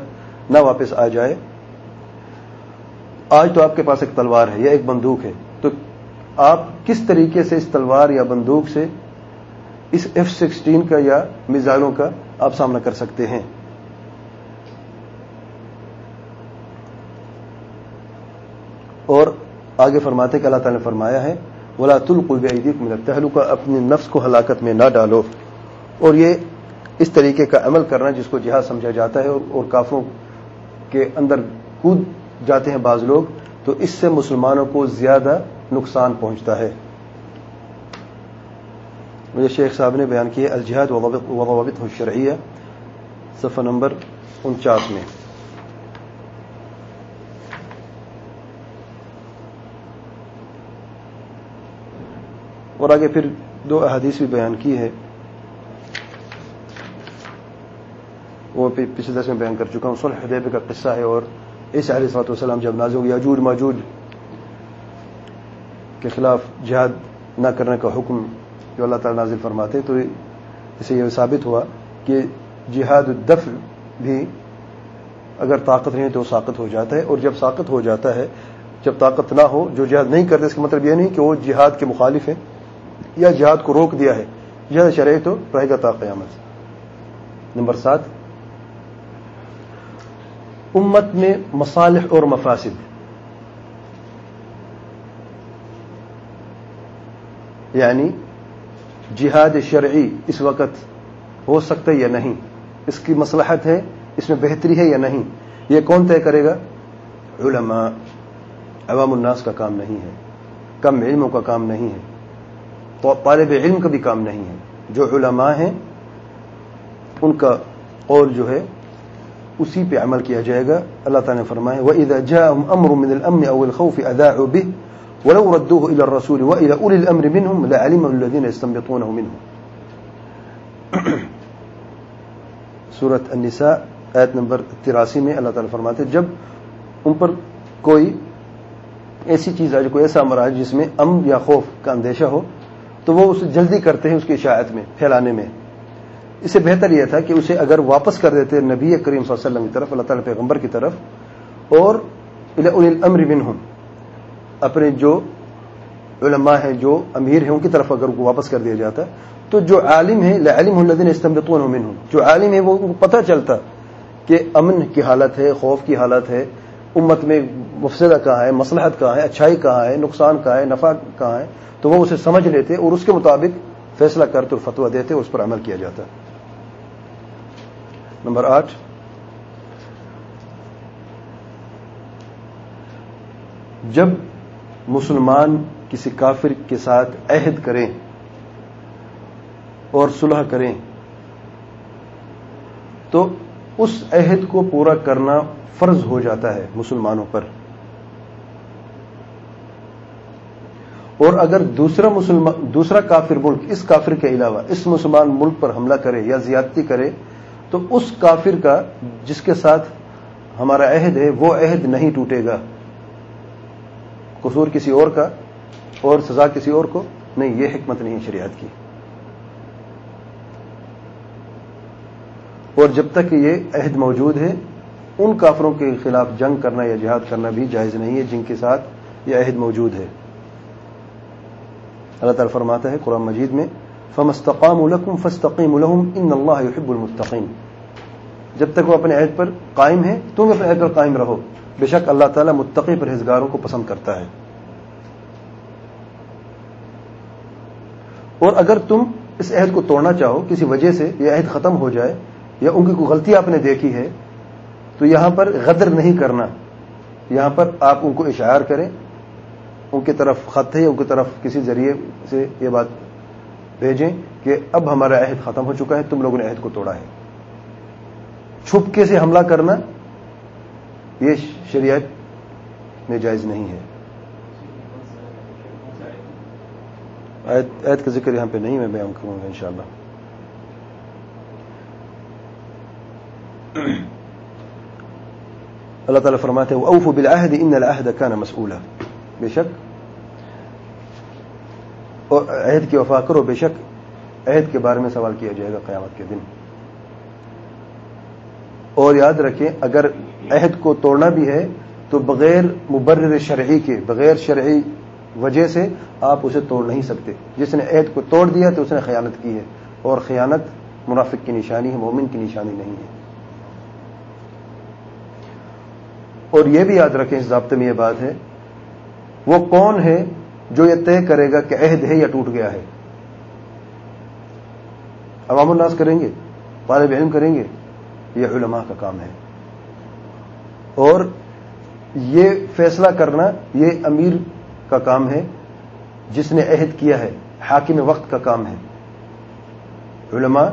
نہ واپس آ جائے آج تو آپ کے پاس ایک تلوار ہے یا ایک بندوق ہے، تو آپ کس طریقے سے اس تلوار یا بندوق سے اس ایف سکسٹین کا یا میزائلوں کا آپ سامنا کر سکتے ہیں؟ اور آگے فرماتے کہ اللہ تعالی نے فرمایا ہے، ولا تلقوا بايديكم الى التهلكه اپنے نفس کو ہلاکت میں نہ ڈالو۔ اور یہ اس طریقے کا عمل کرنا جس کو جہاد سمجھا جاتا ہے اور کافروں کے اندر کود جاتے ہیں بعض لوگ، تو اس سے مسلمانوں کو زیادہ نقصان پہنچتا ہے۔ مجھے شیخ صاحب نے بیان کیا الجہاد وضوابط الشرعیہ، صفحہ نمبر انچاس میں۔ اور آگے پھر دو احادیث بھی بیان کی ہے وہ پچھلے دس میں بیان کر چکا ہوں۔ صلح حدیبہ کا قصہ ہے اور اس علیہ صلاحت والسلام جب نازو یاجوج ماجوج کے خلاف جہاد نہ کرنے کا حکم جو اللہ تعالی نازل فرماتے تو اسے یہ ثابت ہوا کہ جہاد الدفع بھی اگر طاقت نہیں تو ساقت ہو جاتا ہے، اور جب ساقت ہو جاتا ہے، جب طاقت نہ ہو، جو جہاد نہیں کرتے، اس کا مطلب یہ نہیں کہ وہ جہاد کے مخالف ہیں یا جہاد کو روک دیا ہے جہاد شرعی تو رہے گا تا قیامت نمبر سات امت میں مصالح اور مفاسد یعنی جہاد شرعی اس وقت ہو سکتا ہے یا نہیں؟ اس کی مصلحت ہے، اس میں بہتری ہے یا نہیں؟ یہ کون طے کرے گا؟ علماء۔ عوام الناس کا کام نہیں ہے۔ کم علموں کا کام نہیں ہے۔ تو طالب علم کا بھی کام نہیں ہے۔ جو علماء ہیں، ان کا قول جو ہے اسی پہ عمل کیا جائے گا۔ اللہ تعالیٰ نے فرمائے وَإِذَا جَاءَهُمْ أَمْرٌ مِّنَ الْأَمْنِ أَوِ الْخَوْفِ أَذَاعُوا بِهِ، ولو ردوه إلى الرسول وإلى أولي الأمر منهم لعلمه الذين يستنبطونه منهم۔ سورة النساء، آیت نمبر تراسی میں اللہ تعالیٰ فرماتے جب ان پر کوئی ایسی چیز آ کوئی ایسا امر آئے جس میں ام یا خوف کا اندیشہ ہو، تو وہ اسے جلدی کرتے ہیں اس کی اشاعت میں، پھیلانے میں۔ اس سے بہتر یہ تھا کہ اسے اگر واپس کر دیتے نبی کریم صلی اللہ علیہ وسلم کی طرف، اللہ تعالیٰ پیغمبر کی طرف، اور الامر منہم، اپنے جو علماء ہیں، جو امیر ہیں، ان کی طرف اگر واپس کر دیا جاتا، تو جو عالم ہے لعلم الذين استنبطون منهم جو عالم ہے وہ ان کو پتہ چلتا کہ امن کی حالت ہے، خوف کی حالت ہے، امت میں مفسدہ کہاں ہے، مصلحت کہاں ہے، اچھائی کہاں ہے، نقصان کہاں ہے، نفع کہاں ہے، تو وہ اسے سمجھ لیتے اور اس کے مطابق فیصلہ کرتے اور فتویٰ دیتے اور اس پر عمل کیا جاتا۔ نمبر آٹھ۔ جب مسلمان کسی کافر کے ساتھ عہد کریں اور صلح کریں، تو اس عہد کو پورا کرنا فرض ہو جاتا ہے مسلمانوں پر۔ اور اگر دوسرا مسلمان، دوسرا کافر ملک، اس کافر کے علاوہ اس مسلمان ملک پر حملہ کرے یا زیادتی کرے تو اس کافر کا جس کے ساتھ ہمارا عہد ہے، وہ عہد نہیں ٹوٹے گا۔ قصور کسی اور کا اور سزا کسی اور کو نہیں، یہ حکمت نہیں شریعت کی۔ اور جب تک یہ عہد موجود ہے، ان کافروں کے خلاف جنگ کرنا یا جہاد کرنا بھی جائز نہیں ہے جن کے ساتھ یہ عہد موجود ہے۔ اللہ تعالیٰ فرماتا ہے قرآن مجید میں فمستقام الحکم فستقیم الحم ان اللہ حب المستقیم جب تک وہ اپنے عہد پر قائم ہے تم اپنے عہد پر قائم رہو۔ بے شک اللہ تعالیٰ متقی پرہیزگاروں کو پسند کرتا ہے۔ اور اگر تم اس عہد کو توڑنا چاہو، کسی وجہ سے یہ عہد ختم ہو جائے یا ان کی کوئی غلطی آپ نے دیکھی ہے، تو یہاں پر غدر نہیں کرنا۔ یہاں پر آپ ان کو اشعار کریں، ان کی طرف خط ہے، ان کی طرف کسی ذریعے سے یہ بات بھیجیں کہ اب ہمارا عہد ختم ہو چکا ہے، تم لوگوں نے عہد کو توڑا ہے۔ چھپکے سے حملہ کرنا یہ شریعت میں جائز نہیں ہے۔ عید کا ذکر یہاں پہ نہیں میں بیان کروں گا انشاءاللہ۔ اللہ تعالیٰ فرماتے ہیں اوف بالعہد ان العہد كان مسئولا بے شک اور عہد کی وفا کرو بے شک عہد کے بارے میں سوال کیا جائے گا قیامت کے دن۔ اور یاد رکھیں، اگر عہد کو توڑنا بھی ہے، تو بغیر مبرر شرعی کے، بغیر شرعی وجہ سے آپ اسے توڑ نہیں سکتے۔ جس نے عہد کو توڑ دیا تو اس نے خیانت کی ہے۔ اور خیانت منافق کی نشانی ہے، مومن کی نشانی نہیں ہے۔ اور یہ بھی یاد رکھیں، اس ضابطے میں یہ بات ہے، وہ کون ہے جو یہ طے کرے گا کہ عہد ہے یا ٹوٹ گیا ہے۔ عوام الناس کریں گے، طالب علم کریں گے، یہ علماء کا کام ہے۔ اور یہ فیصلہ کرنا یہ امیر کا کام ہے، جس نے عہد کیا ہے، حاکم وقت کا کام ہے۔ علماء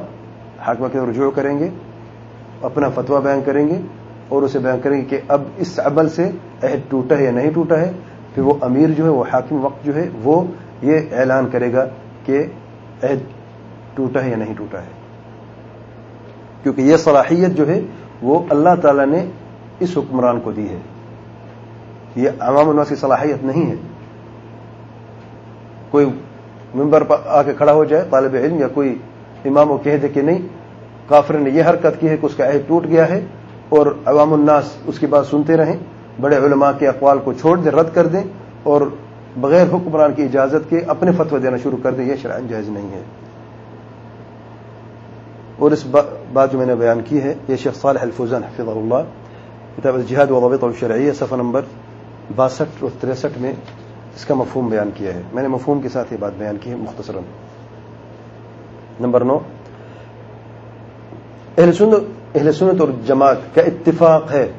حاکم کے رجوع کریں گے، اپنا فتویٰ بیان کریں گے اور اسے بیان کریں گے کہ اب اس عمل سے عہد ٹوٹا ہے یا نہیں ٹوٹا ہے۔ پھر وہ امیر جو ہے، وہ حاکم وقت جو ہے، وہ یہ اعلان کرے گا کہ عہد ٹوٹا ہے یا نہیں ٹوٹا ہے۔ کیونکہ یہ صلاحیت جو ہے، وہ اللہ تعالی نے اس حکمران کو دی ہے۔ یہ عوام الناس کی صلاحیت نہیں ہے۔ کوئی ممبر پر آ کے کھڑا ہو جائے، طالب علم یا کوئی امام وہ کہہ دے کہ نہیں، کافر نے یہ حرکت کی ہے کہ اس کا عہد ٹوٹ گیا ہے اور عوام الناس اس کی بات سنتے رہیں۔ بڑے علماء کے اقوال کو چھوڑ دیں، رد کر دیں اور بغیر حکمران کی اجازت کے اپنے فتویٰ دینا شروع کر دیں، یہ شرائن جائز نہیں ہے۔ اور اس بات جو میں نے بیان کی ہے، یہ شیخ صالح الفوزان حفظ اللہ، کتاب الجہاد وضابط الشرعیہ، صفحہ نمبر باسٹھ اور تریسٹھ میں اس کا مفہوم بیان کیا ہے۔ میں نے مفہوم کے ساتھ یہ بات بیان کی ہے مختصراً۔ نمبر نو، اہل سنت اہل سنت اور جماعت کا اتفاق ہے۔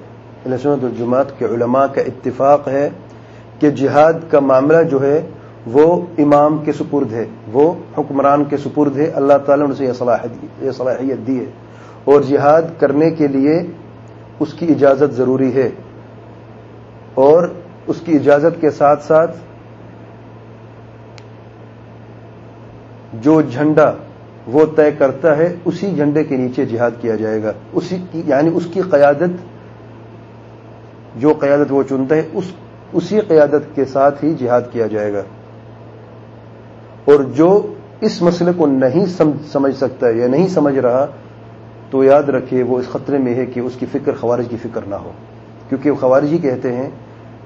سنت اور جماعت کے علماء کا اتفاق ہے کہ جہاد کا معاملہ جو ہے وہ امام کے سپرد ہے، وہ حکمران کے سپرد ہے، اللہ تعالیٰ نے اسے یہ صلاحیت دی ہے۔ اور جہاد کرنے کے لیے اس کی اجازت ضروری ہے۔ اور اس کی اجازت کے ساتھ ساتھ جو جھنڈا وہ طے کرتا ہے، اسی جھنڈے کے نیچے جہاد کیا جائے گا۔ اسی کی یعنی اس کی قیادت جو قیادت وہ چنتا ہے اس، اسی قیادت کے ساتھ ہی جہاد کیا جائے گا۔ اور جو اس مسئلے کو نہیں سمجھ سکتا یا نہیں سمجھ رہا، تو یاد رکھیے وہ اس خطرے میں ہے کہ اس کی فکر، خوارج کی فکر نہ ہو۔ کیونکہ وہ خوارج ہی کہتے ہیں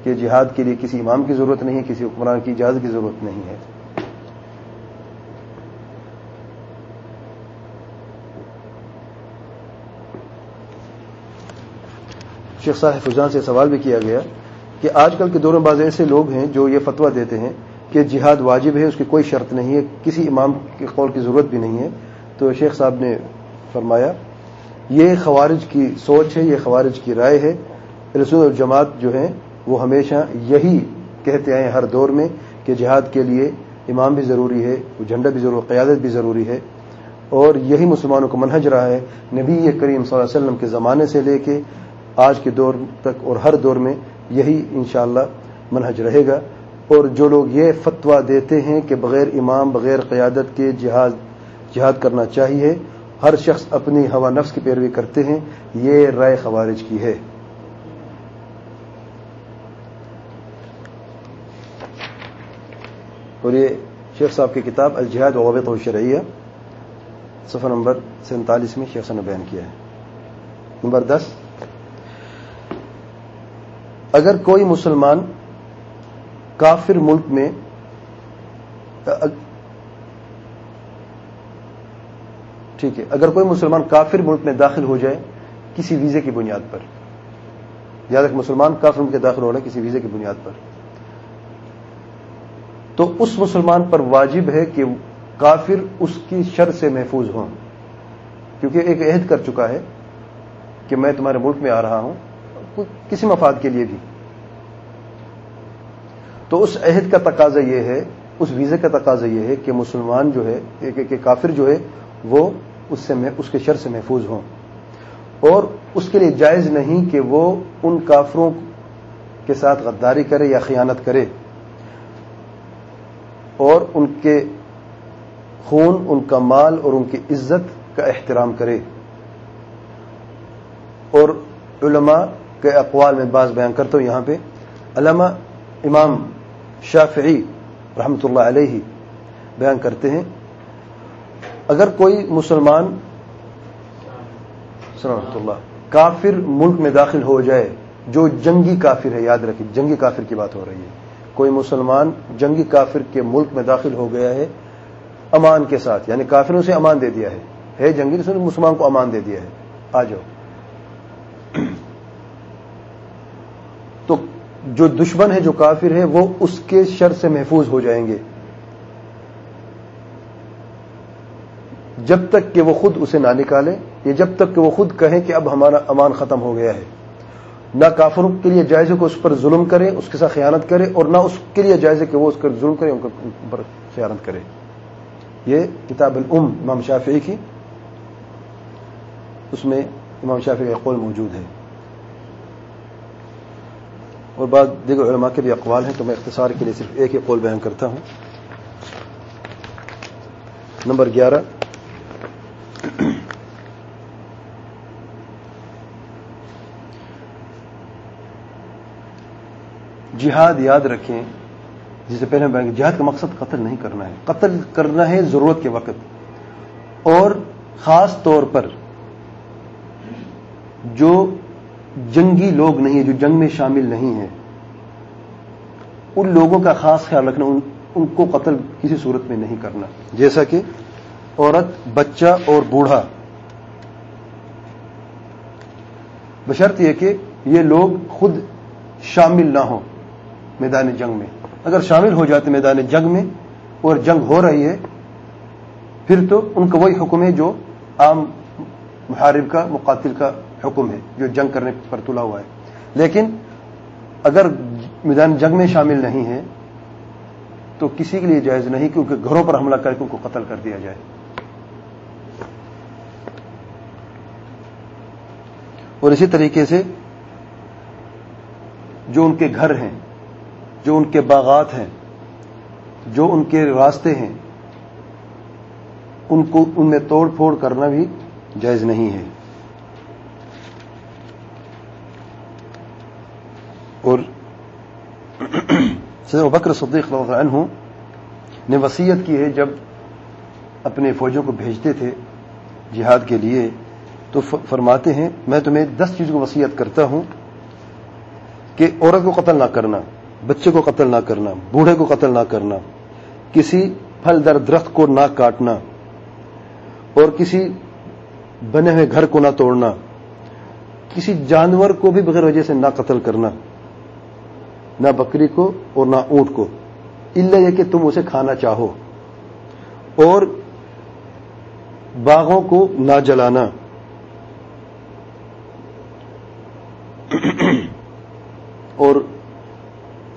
کہ جہاد کے لیے کسی امام کی ضرورت نہیں کسی حکمران کی اجازت کی ضرورت نہیں ہے۔ شیخ صاحب فجان سے سوال بھی کیا گیا کہ آج کل کے دور میں بعض ایسے لوگ ہیں جو یہ فتویٰ دیتے ہیں کہ جہاد واجب ہے، اس کی کوئی شرط نہیں ہے، کسی امام کے قول کی ضرورت بھی نہیں ہے۔ تو شیخ صاحب نے فرمایا، یہ خوارج کی سوچ ہے، یہ خوارج کی رائے ہے۔ رسول الجماعت جو ہیں، وہ ہمیشہ یہی کہتے آئے ہر دور میں کہ جہاد کے لیے امام بھی ضروری ہے، جھنڈا بھی ضروری قیادت بھی ضروری ہے۔ اور یہی مسلمانوں کو منہج رہا ہے نبی کریم صلی اللہ علیہ وسلم کے زمانے سے لے کے آج کے دور تک اور ہر دور میں یہی انشاءاللہ منہج رہے گا اور جو لوگ یہ فتویٰ دیتے ہیں کہ بغیر امام، بغیر قیادت کے جہاد جہاد کرنا چاہیے، ہر شخص اپنی ہوا نفس کی پیروی کرتے ہیں، یہ رائے خوارج کی ہے۔ اور یہ شیخ صاحب کی کتاب الجہاد وبت و شرعیہ صفحہ نمبر سینتالیس میں شیخ صاحب نے بیان کیا ہے۔ نمبر دس اگر کوئی مسلمان کافر ملک میں، ٹھیک ہے، اگر کوئی مسلمان کافر ملک میں داخل ہو جائے کسی ویزے کی بنیاد پر، یاد رکھ، مسلمان کافر ملک داخل ہو رہا ہے کسی ویزے کی بنیاد پر، تو اس مسلمان پر واجب ہے کہ کافر اس کی شر سے محفوظ ہوں، کیونکہ ایک عہد کر چکا ہے کہ میں تمہارے ملک میں آ رہا ہوں کسی مفاد کے لیے بھی۔ تو اس عہد کا تقاضا یہ ہے، اس ویزے کا تقاضا یہ ہے کہ مسلمان جو ہے کہ کافر جو ہے، وہ اس سے اس کے شر سے محفوظ ہوں۔ اور اس کے لیے جائز نہیں کہ وہ ان کافروں کے ساتھ غداری کرے یا خیانت کرے۔ اور ان کے خون، ان کا مال اور ان کی عزت کا احترام کرے۔ اور علماء کے اقوال میں بعض بیان کرتا ہوں یہاں پہ. علامہ امام شافعی رحمۃ اللہ علیہ بیان کرتے ہیں، اگر کوئی مسلمان رحمۃ اللہ، کافر ملک میں داخل ہو جائے، جو جنگی کافر ہے، یاد رکھیے جنگی کافر کی بات ہو رہی ہے، کوئی مسلمان جنگی کافر کے ملک میں داخل ہو گیا ہے، امان کے ساتھ یعنی کافروں سے امان دے دیا ہے ہے جنگی مسلمان کو امان دے دیا ہے، آ جاؤ۔ تو جو دشمن ہے، جو کافر ہے، وہ اس کے شر سے محفوظ ہو جائیں گے۔ جب تک کہ وہ خود اسے نہ نکالے یا جب تک کہ وہ خود کہیں کہ اب ہمارا امان ختم ہو گیا ہے۔ نہ کافروں کے لیے جائزے کو اس پر ظلم کرے اس کے ساتھ خیانت کرے اور نہ اس کے لیے جائزے کہ وہ اس پر ظلم کرے ان پر خیانت کرے یہ کتاب الام، امام شافعی کی اس میں امام شافعی کا قول موجود ہے۔ اور بعض دیگر علماء کے بھی اقوال ہیں تو میں اختصار کے لیے صرف ایک ہی قول بیان کرتا ہوں۔ نمبر گیارہ۔ جہاد یاد رکھیں، جسے پہلے بیان جہاد کا مقصد قتل نہیں کرنا ہے۔ قتل کرنا ہے ضرورت کے وقت۔ اور خاص طور پر جو جنگی لوگ نہیں ہیں جو جنگ میں شامل نہیں ہیں۔ ان لوگوں کا خاص خیال رکھنا، ان ان کو قتل کسی صورت میں نہیں کرنا۔ جیسا کہ عورت، بچہ اور بوڑھا۔ بشرط یہ کہ یہ لوگ خود شامل نہ ہوں میدان جنگ میں۔ اگر شامل ہو جاتے میدان جنگ میں اور جنگ ہو رہی ہے، پھر تو ان کا وہی حکم ہے جو عام محارب کا، مقاتل کا حکم ہے، جو جنگ کرنے پر تلا ہوا ہے۔ لیکن اگر میدان جنگ میں شامل نہیں ہے، تو کسی کے لیے جائز نہیں کیونکہ گھروں پر حملہ کر کے ان کو قتل کر دیا جائے۔ اور اسی طریقے سے جو ان کے گھر ہیں، جو ان کے باغات ہیں، جو ان کے راستے ہیں، ان کو ان میں توڑ پھوڑ کرنا بھی جائز نہیں ہے۔ اور بکر صدیق اللہ عنہ نے وسیعت کی ہے جب اپنے فوجوں کو بھیجتے تھے جہاد کے لیے، تو فرماتے ہیں، میں تمہیں دس چیزوں کو وسیعت کرتا ہوں کہ عورت کو قتل نہ کرنا، بچے کو قتل نہ کرنا، بوڑھے کو قتل نہ کرنا، کسی پھل در درخت کو نہ کاٹنا، اور کسی بنے ہوئے گھر کو نہ توڑنا، کسی جانور کو بھی بغیر وجہ سے نہ قتل کرنا۔ نہ بکری کو اور نہ اونٹ کو۔ اللہ یہ کہ تم اسے کھانا چاہو۔ اور باغوں کو نہ جلانا۔ اور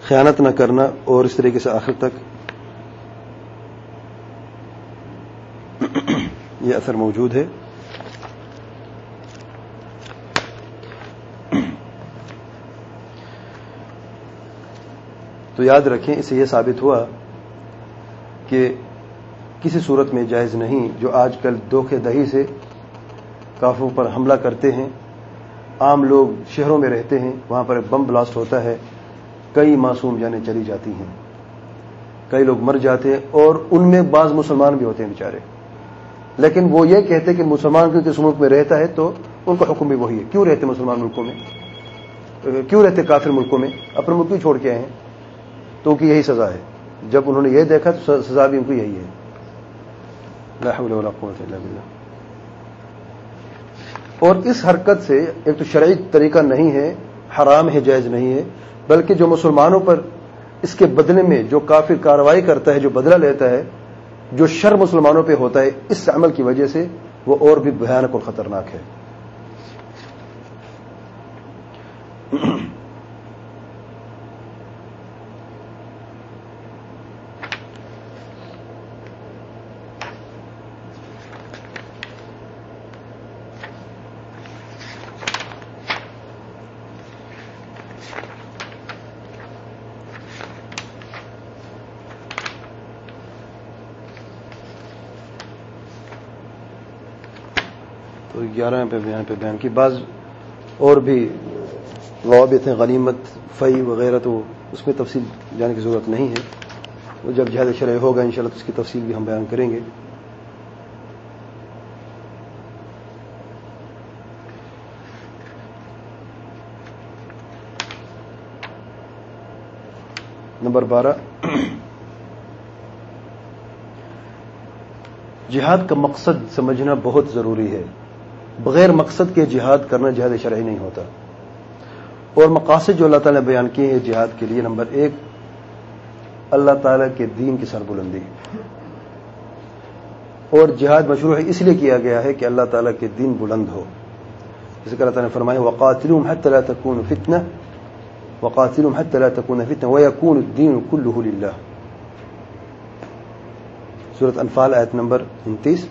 خیانت نہ کرنا۔ اور اس طریقے سے آخر تک یہ اثر موجود ہے۔ تو یاد رکھیں اسے یہ ثابت ہوا کہ کسی صورت میں جائز نہیں جو آج کل دھوکے دہی سے کافوں پر حملہ کرتے ہیں۔ عام لوگ شہروں میں رہتے ہیں، وہاں پر بم بلاسٹ ہوتا ہے، کئی معصوم جانیں چلی جاتی ہیں۔ کئی لوگ مر جاتے ہیں اور ان میں بعض مسلمان بھی ہوتے ہیں بیچارے۔ لیکن وہ یہ کہتے کہ مسلمان کیونکہ اس ملک میں رہتا ہے تو ان کا حکم بھی وہی ہے۔ کیوں رہتے مسلمان ملکوں میں؟ کیوں رہتے کافر ملکوں میں؟ اپنے ملک کیوں چھوڑ کے آئے ہیں؟ تو ان کی یہی سزا ہے؟ جب انہوں نے یہ دیکھا تو سزا بھی ان کو یہی ہے۔ اور اس حرکت سے ایک تو شرعی طریقہ نہیں ہے حرام ہے جائز نہیں ہے بلکہ جو مسلمانوں پر اس کے بدلے میں جو کافر کاروائی کرتا ہے جو بدلہ لیتا ہے جو شر مسلمانوں پہ ہوتا ہے اس عمل کی وجہ سے وہ اور بھی بھیانک اور خطرناک ہے۔ گیارہ پہ بیان پہ بیان کی۔ بعض اور بھی روابط ہیں، غنیمت، فئی وغیرہ تو اس میں تفصیل جانے کی ضرورت نہیں ہے۔ وہ جب جہاد شرح ہوگا انشاءاللہ تو اس کی تفصیل بھی ہم بیان کریں گے۔ نمبر بارہ۔ جہاد کا مقصد سمجھنا بہت ضروری ہے۔ بغیر مقصد کے جہاد کرنا جہاد شرعی نہیں ہوتا۔ اور مقاصد جو اللہ تعالی نے بیان کیے ہیں جہاد کے لیے نمبر ایک، اللہ تعالی کے دین کی سربلندی۔ اور جہاد مشروع ہے اس لیے کیا گیا ہے کہ اللہ تعالیٰ کے دین بلند ہو۔ جسے کہ اللہ تعالیٰ نے فرمایا وقاتلوم حتی لا تکون فتنہ وقاتلوم حتی لا تکون فتنہ ویکون الدین کلہ للہ سورة انفال آیت نمبر انتیس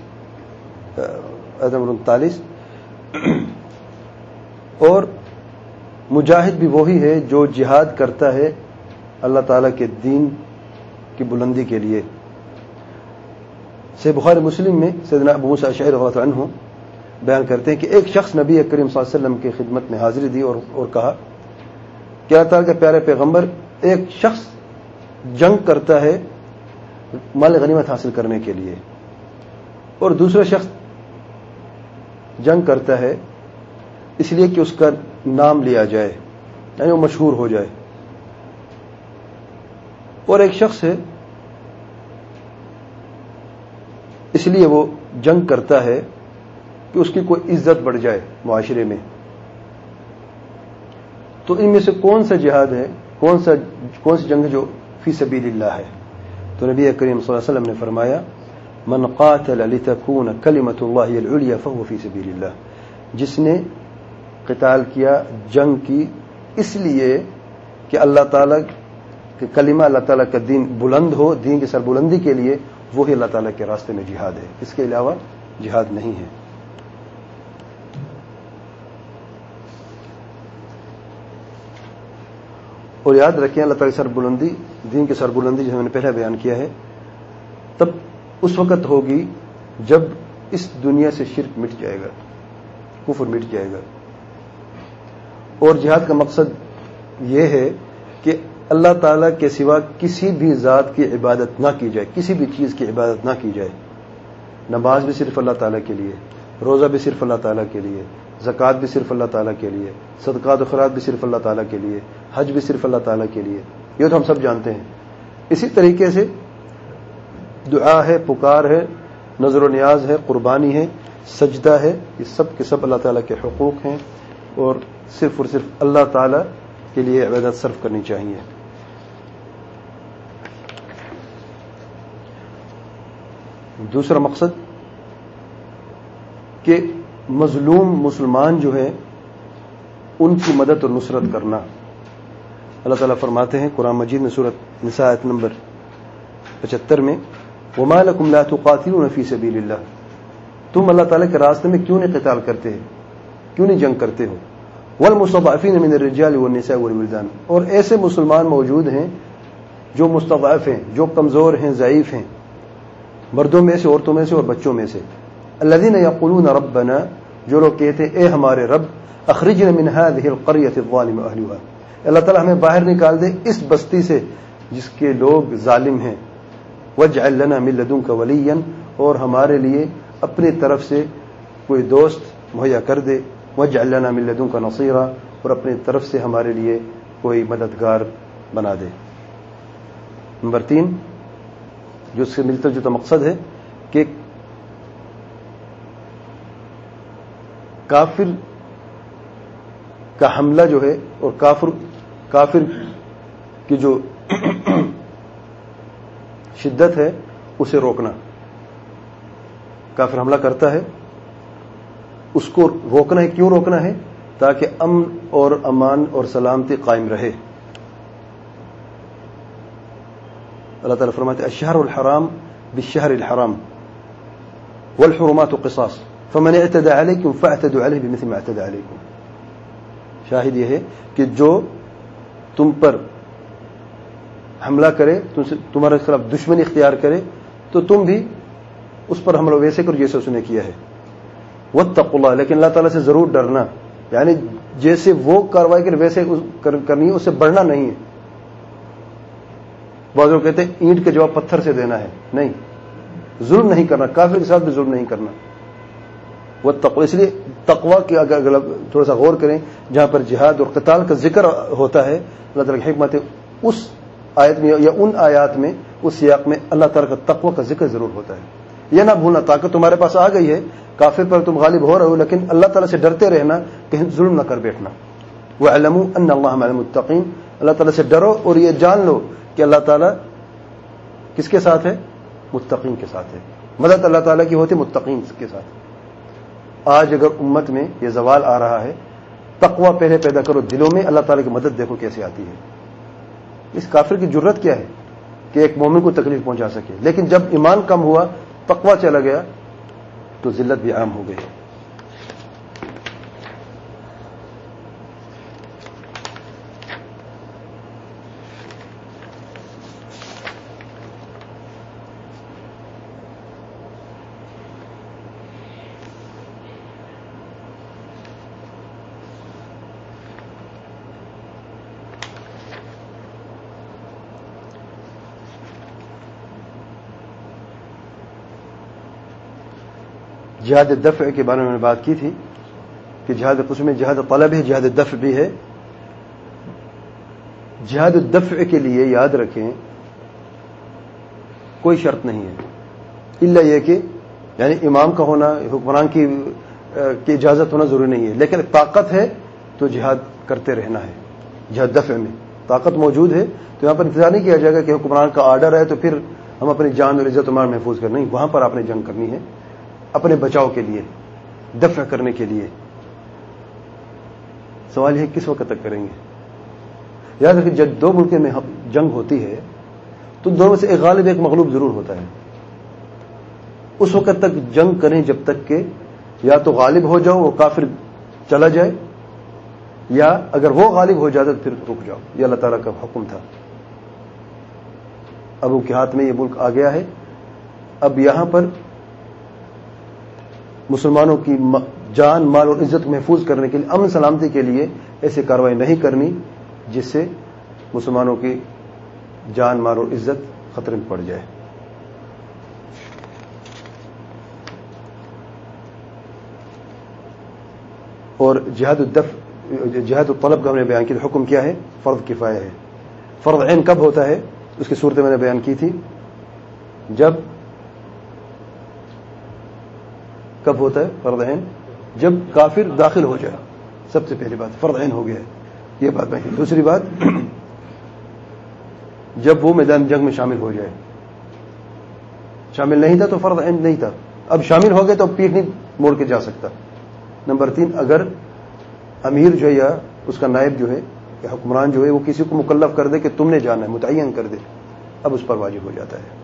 آیت نمبر انتالیس۔ اور مجاہد بھی وہی ہے جو جہاد کرتا ہے اللہ تعالی کے دین کی بلندی کے لیے۔ سے بخار مسلم میں سیدنا ابو موسیٰ شہر عنہ بیان کرتے ہیں کہ ایک شخص نبی کریم صلی اللہ علیہ وسلم کی خدمت میں حاضری دی اور اور کہا کہ اللہ تعالیٰ کے پیارے پیغمبر، ایک شخص جنگ کرتا ہے مال غنیمت حاصل کرنے کے لیے، اور دوسرا شخص جنگ کرتا ہے، اس لیے کہ اس کا نام لیا جائے یعنی وہ مشہور ہو جائے۔ اور ایک شخص ہے، اس لیے وہ جنگ کرتا ہے کہ اس کی کوئی عزت بڑھ جائے معاشرے میں۔ تو ان میں سے کون سا جہاد ہے، کون سا، کون سی جنگ جو فی سبیل اللہ ہے؟ تو نبی کریم صلی اللہ علیہ وسلم نے فرمایا من قاتل لتكون كلمة الله العليا فهو في سبيل الله جس نے قتال کیا جنگ کی، اس لیے کہ اللہ تعالیٰ کہ کلمہ، اللہ تعالیٰ کا دین بلند ہو، دین کی سر بلندی کے لیے وہی اللہ تعالیٰ کے راستے میں جہاد ہے۔ اس کے علاوہ جہاد نہیں ہے۔ اور یاد رکھیں، اللہ تعالیٰ کی سر بلندی دین کی سر بلندی جو میں نے پہلے بیان کیا ہے، تب اس وقت ہوگی جب اس دنیا سے شرک مٹ جائے گا، کفر مٹ جائے گا۔ اور جہاد کا مقصد یہ ہے کہ اللہ تعالیٰ کے سوا کسی بھی ذات کی عبادت نہ کی جائے، کسی بھی چیز کی عبادت نہ کی جائے۔ نماز بھی صرف اللہ تعالیٰ کے لیے، روزہ بھی صرف اللہ تعالیٰ کے لیے، زکوٰۃ بھی صرف اللہ تعالیٰ کے لیے، صدقات و خرات بھی صرف اللہ تعالیٰ کے لیے، حج بھی صرف اللہ تعالیٰ کے لیے۔ یہ تو ہم سب جانتے ہیں۔ اسی طریقے سے دعا ہے، پکار ہے، نظر و نیاز ہے، قربانی ہے، سجدہ ہے، یہ سب کے سب اللہ تعالیٰ کے حقوق ہیں اور صرف اور صرف اللہ تعالیٰ کے لیے عبادت صرف کرنی چاہیے۔ دوسرا مقصد کہ مظلوم مسلمان جو ہے ان کی مدد اور نصرت کرنا۔ اللہ تعالیٰ فرماتے ہیں، قرآن مجید میں صورت نسایت نمبر پچہتر میں وہ مالکم لا تقاتلون فی سبیل اللہ۔ تم اللہ تعالیٰ کے راستے میں کیوں نہیں قتال کرتے؟ ہیں کیوں نہیں جنگ کرتے ہو؟ والمستضعفین من الرجال والنساء والولدان۔ اور ایسے مسلمان موجود ہیں جو مستضعف ہیں، جو کمزور ہیں، ضعیف ہیں۔ مردوں میں سے، عورتوں میں سے اور بچوں میں سے۔ الذين يقولون ربنا، جو لوگ کہتے اے ہمارے رب، اخرجنا من هذه القريه الظالم اهلها اللہ تعالی ہمیں باہر نکال دے اس بستی سے، جس کے لوگ ظالم ہیں۔ واجعل لنا من لدنك وليا، اور ہمارے لیے اپنی طرف سے کوئی دوست مہیا کر دے۔ واجعل لنا من لدنك نصيرا، اور اپنی طرف سے ہمارے لیے کوئی مددگار بنا دے۔ نمبر تین، جو اس سے ملتا جلتا مقصد ہے کہ کافر کا حملہ جو ہے، اور کافر کافر کی جو شدت ہے اسے روکنا۔ کافر حملہ کرتا ہے۔ اس کو روکنا ہے، کیوں روکنا ہے؟ تاکہ امن اور امان اور سلامتی قائم رہے۔ اللہ تعالیٰ فرماتے الشہر الحرام بالشہر الحرام والحرمات قصاص۔ فمن اعتدى عليكم فاعتدوا عليه بمثل ما اعتدى عليكم۔ شاہد یہ ہے کہ جو تم پر حملہ کرے تمہارے خلاف دشمنی اختیار کرے، تو تم بھی اس پر حملہ ویسے کرو جیسے اس نے کیا ہے۔ وہ اللہ لیکن اللہ تعالیٰ سے ضرور ڈرنا۔ یعنی جیسے وہ کاروائی کرے، ویسے کرنی ہے، اسے بڑھنا نہیں ہے۔ بعض لوگ کہتے ہیں، اینٹ کے جواب پتھر سے دینا ہے۔ نہیں۔ ظلم نہیں کرنا، کافر کے ساتھ بھی ظلم نہیں کرنا۔ وہ تقوی اس لیے تقوا کی اگر تھوڑا سا غور کریں، جہاں پر جہاد اور قتال کا ذکر ہوتا ہے، اللہ تعالیٰ کی حکمت اس آیت میں یا ان آیات میں، اس سیاق میں اللہ تعالیٰ کا تقوی کا ذکر ضرور ہوتا ہے۔ یہ نہ بھولنا، طاقت تمہارے پاس آ گئی ہے۔ کافر پر تم غالب ہو رہے ہو، لیکن اللہ تعالیٰ سے ڈرتے رہنا، کہیں ظلم نہ کر بیٹھنا۔ وہ علم ان اللہ المتقین اللہ تعالیٰ سے ڈرو اور یہ جان لو کہ اللہ تعالیٰ کس کے ساتھ ہے؟ متقین کے ساتھ ہے۔ مدد اللہ تعالیٰ کی ہوتی متقین کے ساتھ۔ آج اگر امت میں یہ زوال آ رہا ہے تقوا پہلے پیدا کرو، دلوں میں اللہ تعالی کی مدد دیکھو کیسے آتی ہے۔ اس کافر کی ضرورت کیا ہے کہ ایک مومن کو تکلیف پہنچا سکے؟ لیکن جب ایمان کم ہوا تقوا چلا گیا، تو ذلت بھی عام ہو گئی۔ جہاد دفع کے بارے میں بات کی تھی کہ جہاد قسم میں جہاد طلب ہے، جہاد دفع بھی ہے۔ جہاد الدفع کے لیے یاد رکھیں، کوئی شرط نہیں ہے۔ اللہ یہ کہ یعنی امام کا ہونا، حکمران کی کی اجازت ہونا ضروری نہیں ہے۔ لیکن طاقت ہے تو جہاد کرتے رہنا ہے، جہاد دفع میں۔ طاقت موجود ہے تو یہاں پر انتظار نہیں کیا جائے گا کہ حکمران کا آرڈر ہے تو پھر ہم اپنی جان اور عزت عمار محفوظ کر نہیں، وہاں پر آپ نے جنگ کرنی ہے۔ اپنے بچاؤ کے لیے، دفع کرنے کے لیے۔ سوال یہ کس وقت تک کریں گے؟ یاد رکھیں جب دو ملکوں میں جنگ ہوتی ہے، تو دونوں سے ایک غالب، ایک مغلوب ضرور ہوتا ہے۔ اس وقت تک جنگ کریں جب تک کہ یا تو غالب ہو جاؤ، وہ کافر چلا جائے، یا اگر وہ غالب ہو جاتا تو پھر رک جاؤ۔ یہ اللہ تعالیٰ کا حکم تھا۔ اب کے ہاتھ میں یہ ملک آ گیا ہے۔ اب یہاں پر مسلمانوں کی جان، مال اور عزت محفوظ کرنے کے لیے، امن، سلامتی کے لیے ایسی کاروائی نہیں کرنی، جس سے مسلمانوں کی جان، مال اور عزت خطرے میں پڑ جائے۔ اور جہاد الدف، جہاد الطلب کا ہم نے بیان کیا حکم کیا ہے، فرض کفایہ ہے۔ فرض عین کب ہوتا ہے؟ اس کی صورت میں نے بیان کی تھی، جب کب ہوتا ہے؟ فرض عین۔ جب کافر داخل ہو جائے۔ سب سے پہلی بات فرض عین ہو گیا۔ ہے یہ بات میں دوسری بات، جب وہ میدان جنگ میں شامل ہو جائے۔ شامل نہیں تھا تو فرض عین نہیں تھا۔ اب شامل ہو گئے تو پیٹ نہیں موڑ کے جا سکتا۔ نمبر تین، اگر امیر جو ہے یا اس کا نائب جو ہے یا حکمران جو ہے وہ کسی کو مکلف کر دے کہ تم نے جانا ہے، متعین کر دے، اب اس پر واجب ہو جاتا ہے۔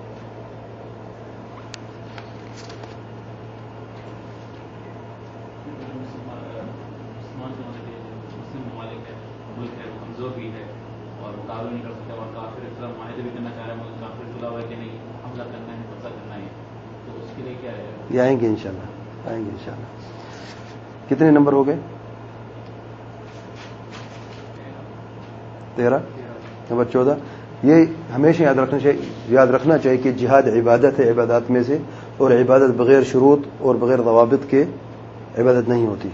یہ آئیں گے انشاءاللہ، آئیں گے انشاءاللہ۔ کتنے نمبر ہو گئے؟ تیرہ، نمبر چودہ۔ یہ ہمیشہ یاد رکھنا چاہیے، یاد رکھنا چاہیے کہ جہاد عبادت ہے عبادات میں سے، اور عبادت بغیر شروط اور بغیر ضوابط کے عبادت نہیں ہوتی۔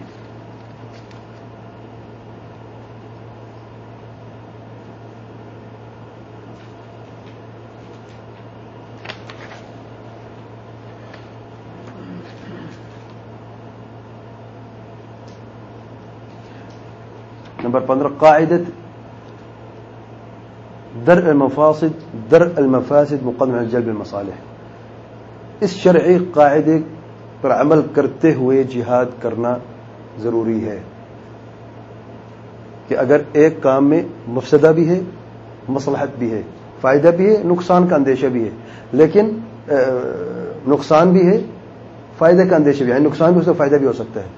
نمبر پندرہ، قاعدت، در المفاصد در المفاسد مقدم جلب المصالح. اس شرعی قاعدے پر عمل کرتے ہوئے جہاد کرنا ضروری ہے کہ اگر ایک کام میں مفسدہ بھی ہے، مصلحت بھی ہے، فائدہ بھی ہے، نقصان کا اندیشہ بھی ہے، لیکن نقصان بھی ہے فائدے کا اندیشہ بھی ہے یعنی نقصان بھی اس سے فائدہ بھی ہو سکتا ہے۔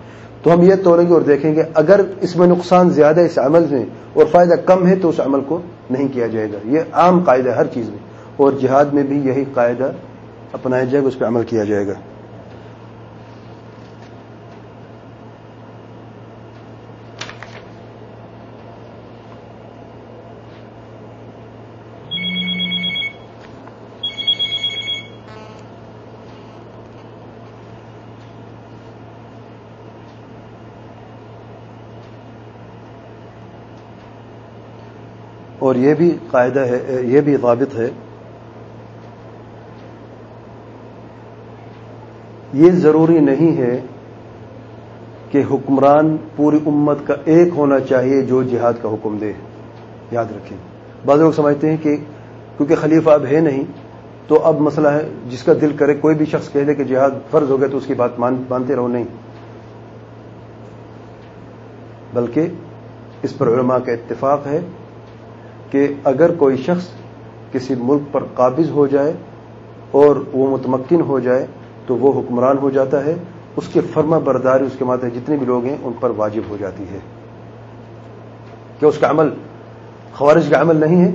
تو ہم یہ توڑیں گے اور دیکھیں گے اگر اس میں نقصان زیادہ ہے اس عمل میں اور فائدہ کم ہے تو اس عمل کو نہیں کیا جائے گا۔ یہ عام قاعدہ ہر چیز میں اور جہاد میں بھی یہی قاعدہ اپنایا جائے گا، اس پہ عمل کیا جائے گا۔ اور یہ بھی قاعدہ ہے، یہ بھی ضابط ہے۔ یہ ضروری نہیں ہے کہ حکمران پوری امت کا ایک ہونا چاہیے جو جہاد کا حکم دے، یاد رکھیں۔ بعض لوگ سمجھتے ہیں کہ کیونکہ خلیفہ اب ہے نہیں، تو اب مسئلہ ہے، جس کا دل کرے، کوئی بھی شخص کہہ دے کہ جہاد فرض ہو گیا تو اس کی بات مانتے رہو، نہیں۔ بلکہ اس پر علماء کا اتفاق ہے۔ کہ اگر کوئی شخص کسی ملک پر قابض ہو جائے اور وہ متمکن ہو جائے تو وہ حکمران ہو جاتا ہے، اس کے فرما برداری، اس کے ماتحت جتنے بھی لوگ ہیں، ان پر واجب ہو جاتی ہے کہ اس کا عمل خوارج کا عمل نہیں ہے۔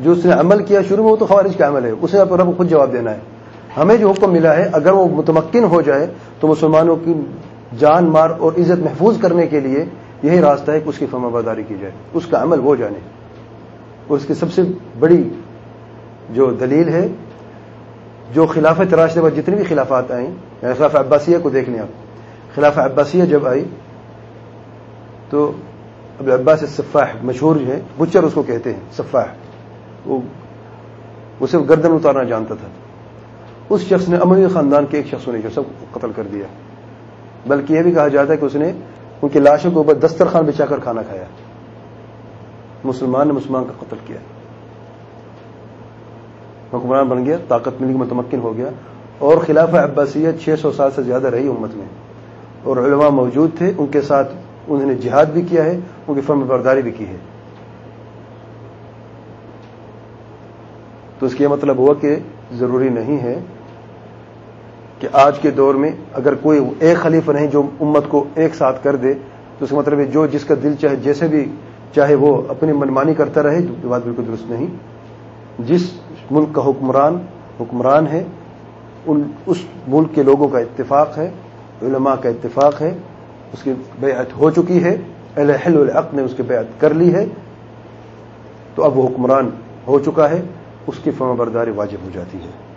جو اس نے عمل کیا شروع میں، وہ تو خوارج کا عمل ہے۔ اسے رب خود جواب دینا ہے۔ ہمیں جو حکم ملا ہے، اگر وہ متمکن ہو جائے تو مسلمانوں کی جان مار اور عزت محفوظ کرنے کے لیے یہی راستہ ہے کہ اس کی فرما برداری کی جائے، اس کا عمل وہ جانے۔ اور اس کی سب سے بڑی جو دلیل ہے، جو خلافت راشدہ پر جتنی بھی خلافات آئیں یعنی خلاف عباسیہ کو دیکھ لیں آپ۔ خلاف عباسیہ جب آئی، تو اب عباس صفاح مشہور جو ہے، بچر اس کو کہتے ہیں صفاح وہ وہ صرف گردن اتارنا جانتا تھا۔ اس شخص نے اموی خاندان کے ایک شخص نے جو سب قتل کر دیا۔ بلکہ یہ بھی کہا جاتا ہے کہ اس نے ان کی لاشوں کے اوپر دسترخوان بچا کر کھانا کھایا۔ مسلمان نے مسلمان کا قتل کیا۔ حکمران بن گیا، طاقت ملی، متمکن ہو گیا۔ اور خلاف عباسیہ چھ سو سال سے زیادہ رہی امت میں۔ اور علماء موجود تھے، ان کے ساتھ انہوں نے جہاد بھی کیا ہے، ان کی فرم برداری بھی کی ہے۔ تو اس کا مطلب ہوا کہ ضروری نہیں ہے کہ آج کے دور میں اگر کوئی ایک خلیفہ نہیں جو امت کو ایک ساتھ کر دے، تو اس کا مطلب ہے جو جس کا دل چاہے، جیسے بھی چاہے وہ اپنی منمانی کرتا رہے، جو بات بالکل درست نہیں۔ جس ملک کا حکمران حکمران ہے، ان، اس ملک کے لوگوں کا اتفاق ہے، علماء کا اتفاق ہے، اس کی بیعت ہو چکی ہے الحل العق نے اس کی بیعت کر لی ہے، تو اب وہ حکمران ہو چکا ہے، اس کی فرما برداری واجب ہو جاتی ہے۔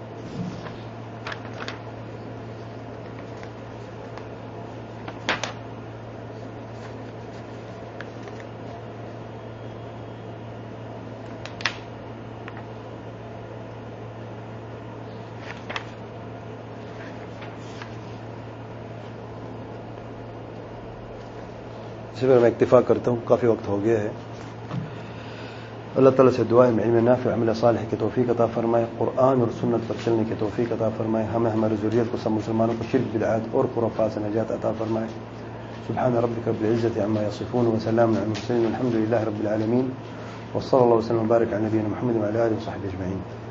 اسی پر میں اتفاق کرتا ہوں، کافی وقت ہو گیا ہے۔ اللہ تعالیٰ سے دعائیں میں علم نافع، عمل صالح کی توفیق عطا فرمائے، قرآن اور سنت پر چلنے کی توفیق عطا فرمائے۔ ہمیں ہماری ضروریت کو سب مسلمانوں کو شرک، بدعات اور قرفات سے نجات عطا فرمائے۔ سبحان ربك رب العزة عما يصفون وسلام على المرسلين والحمد لله رب العالمين وصلى الله وسلم وبارك على نبينا محمد وعلى آله وصحبه أجمعين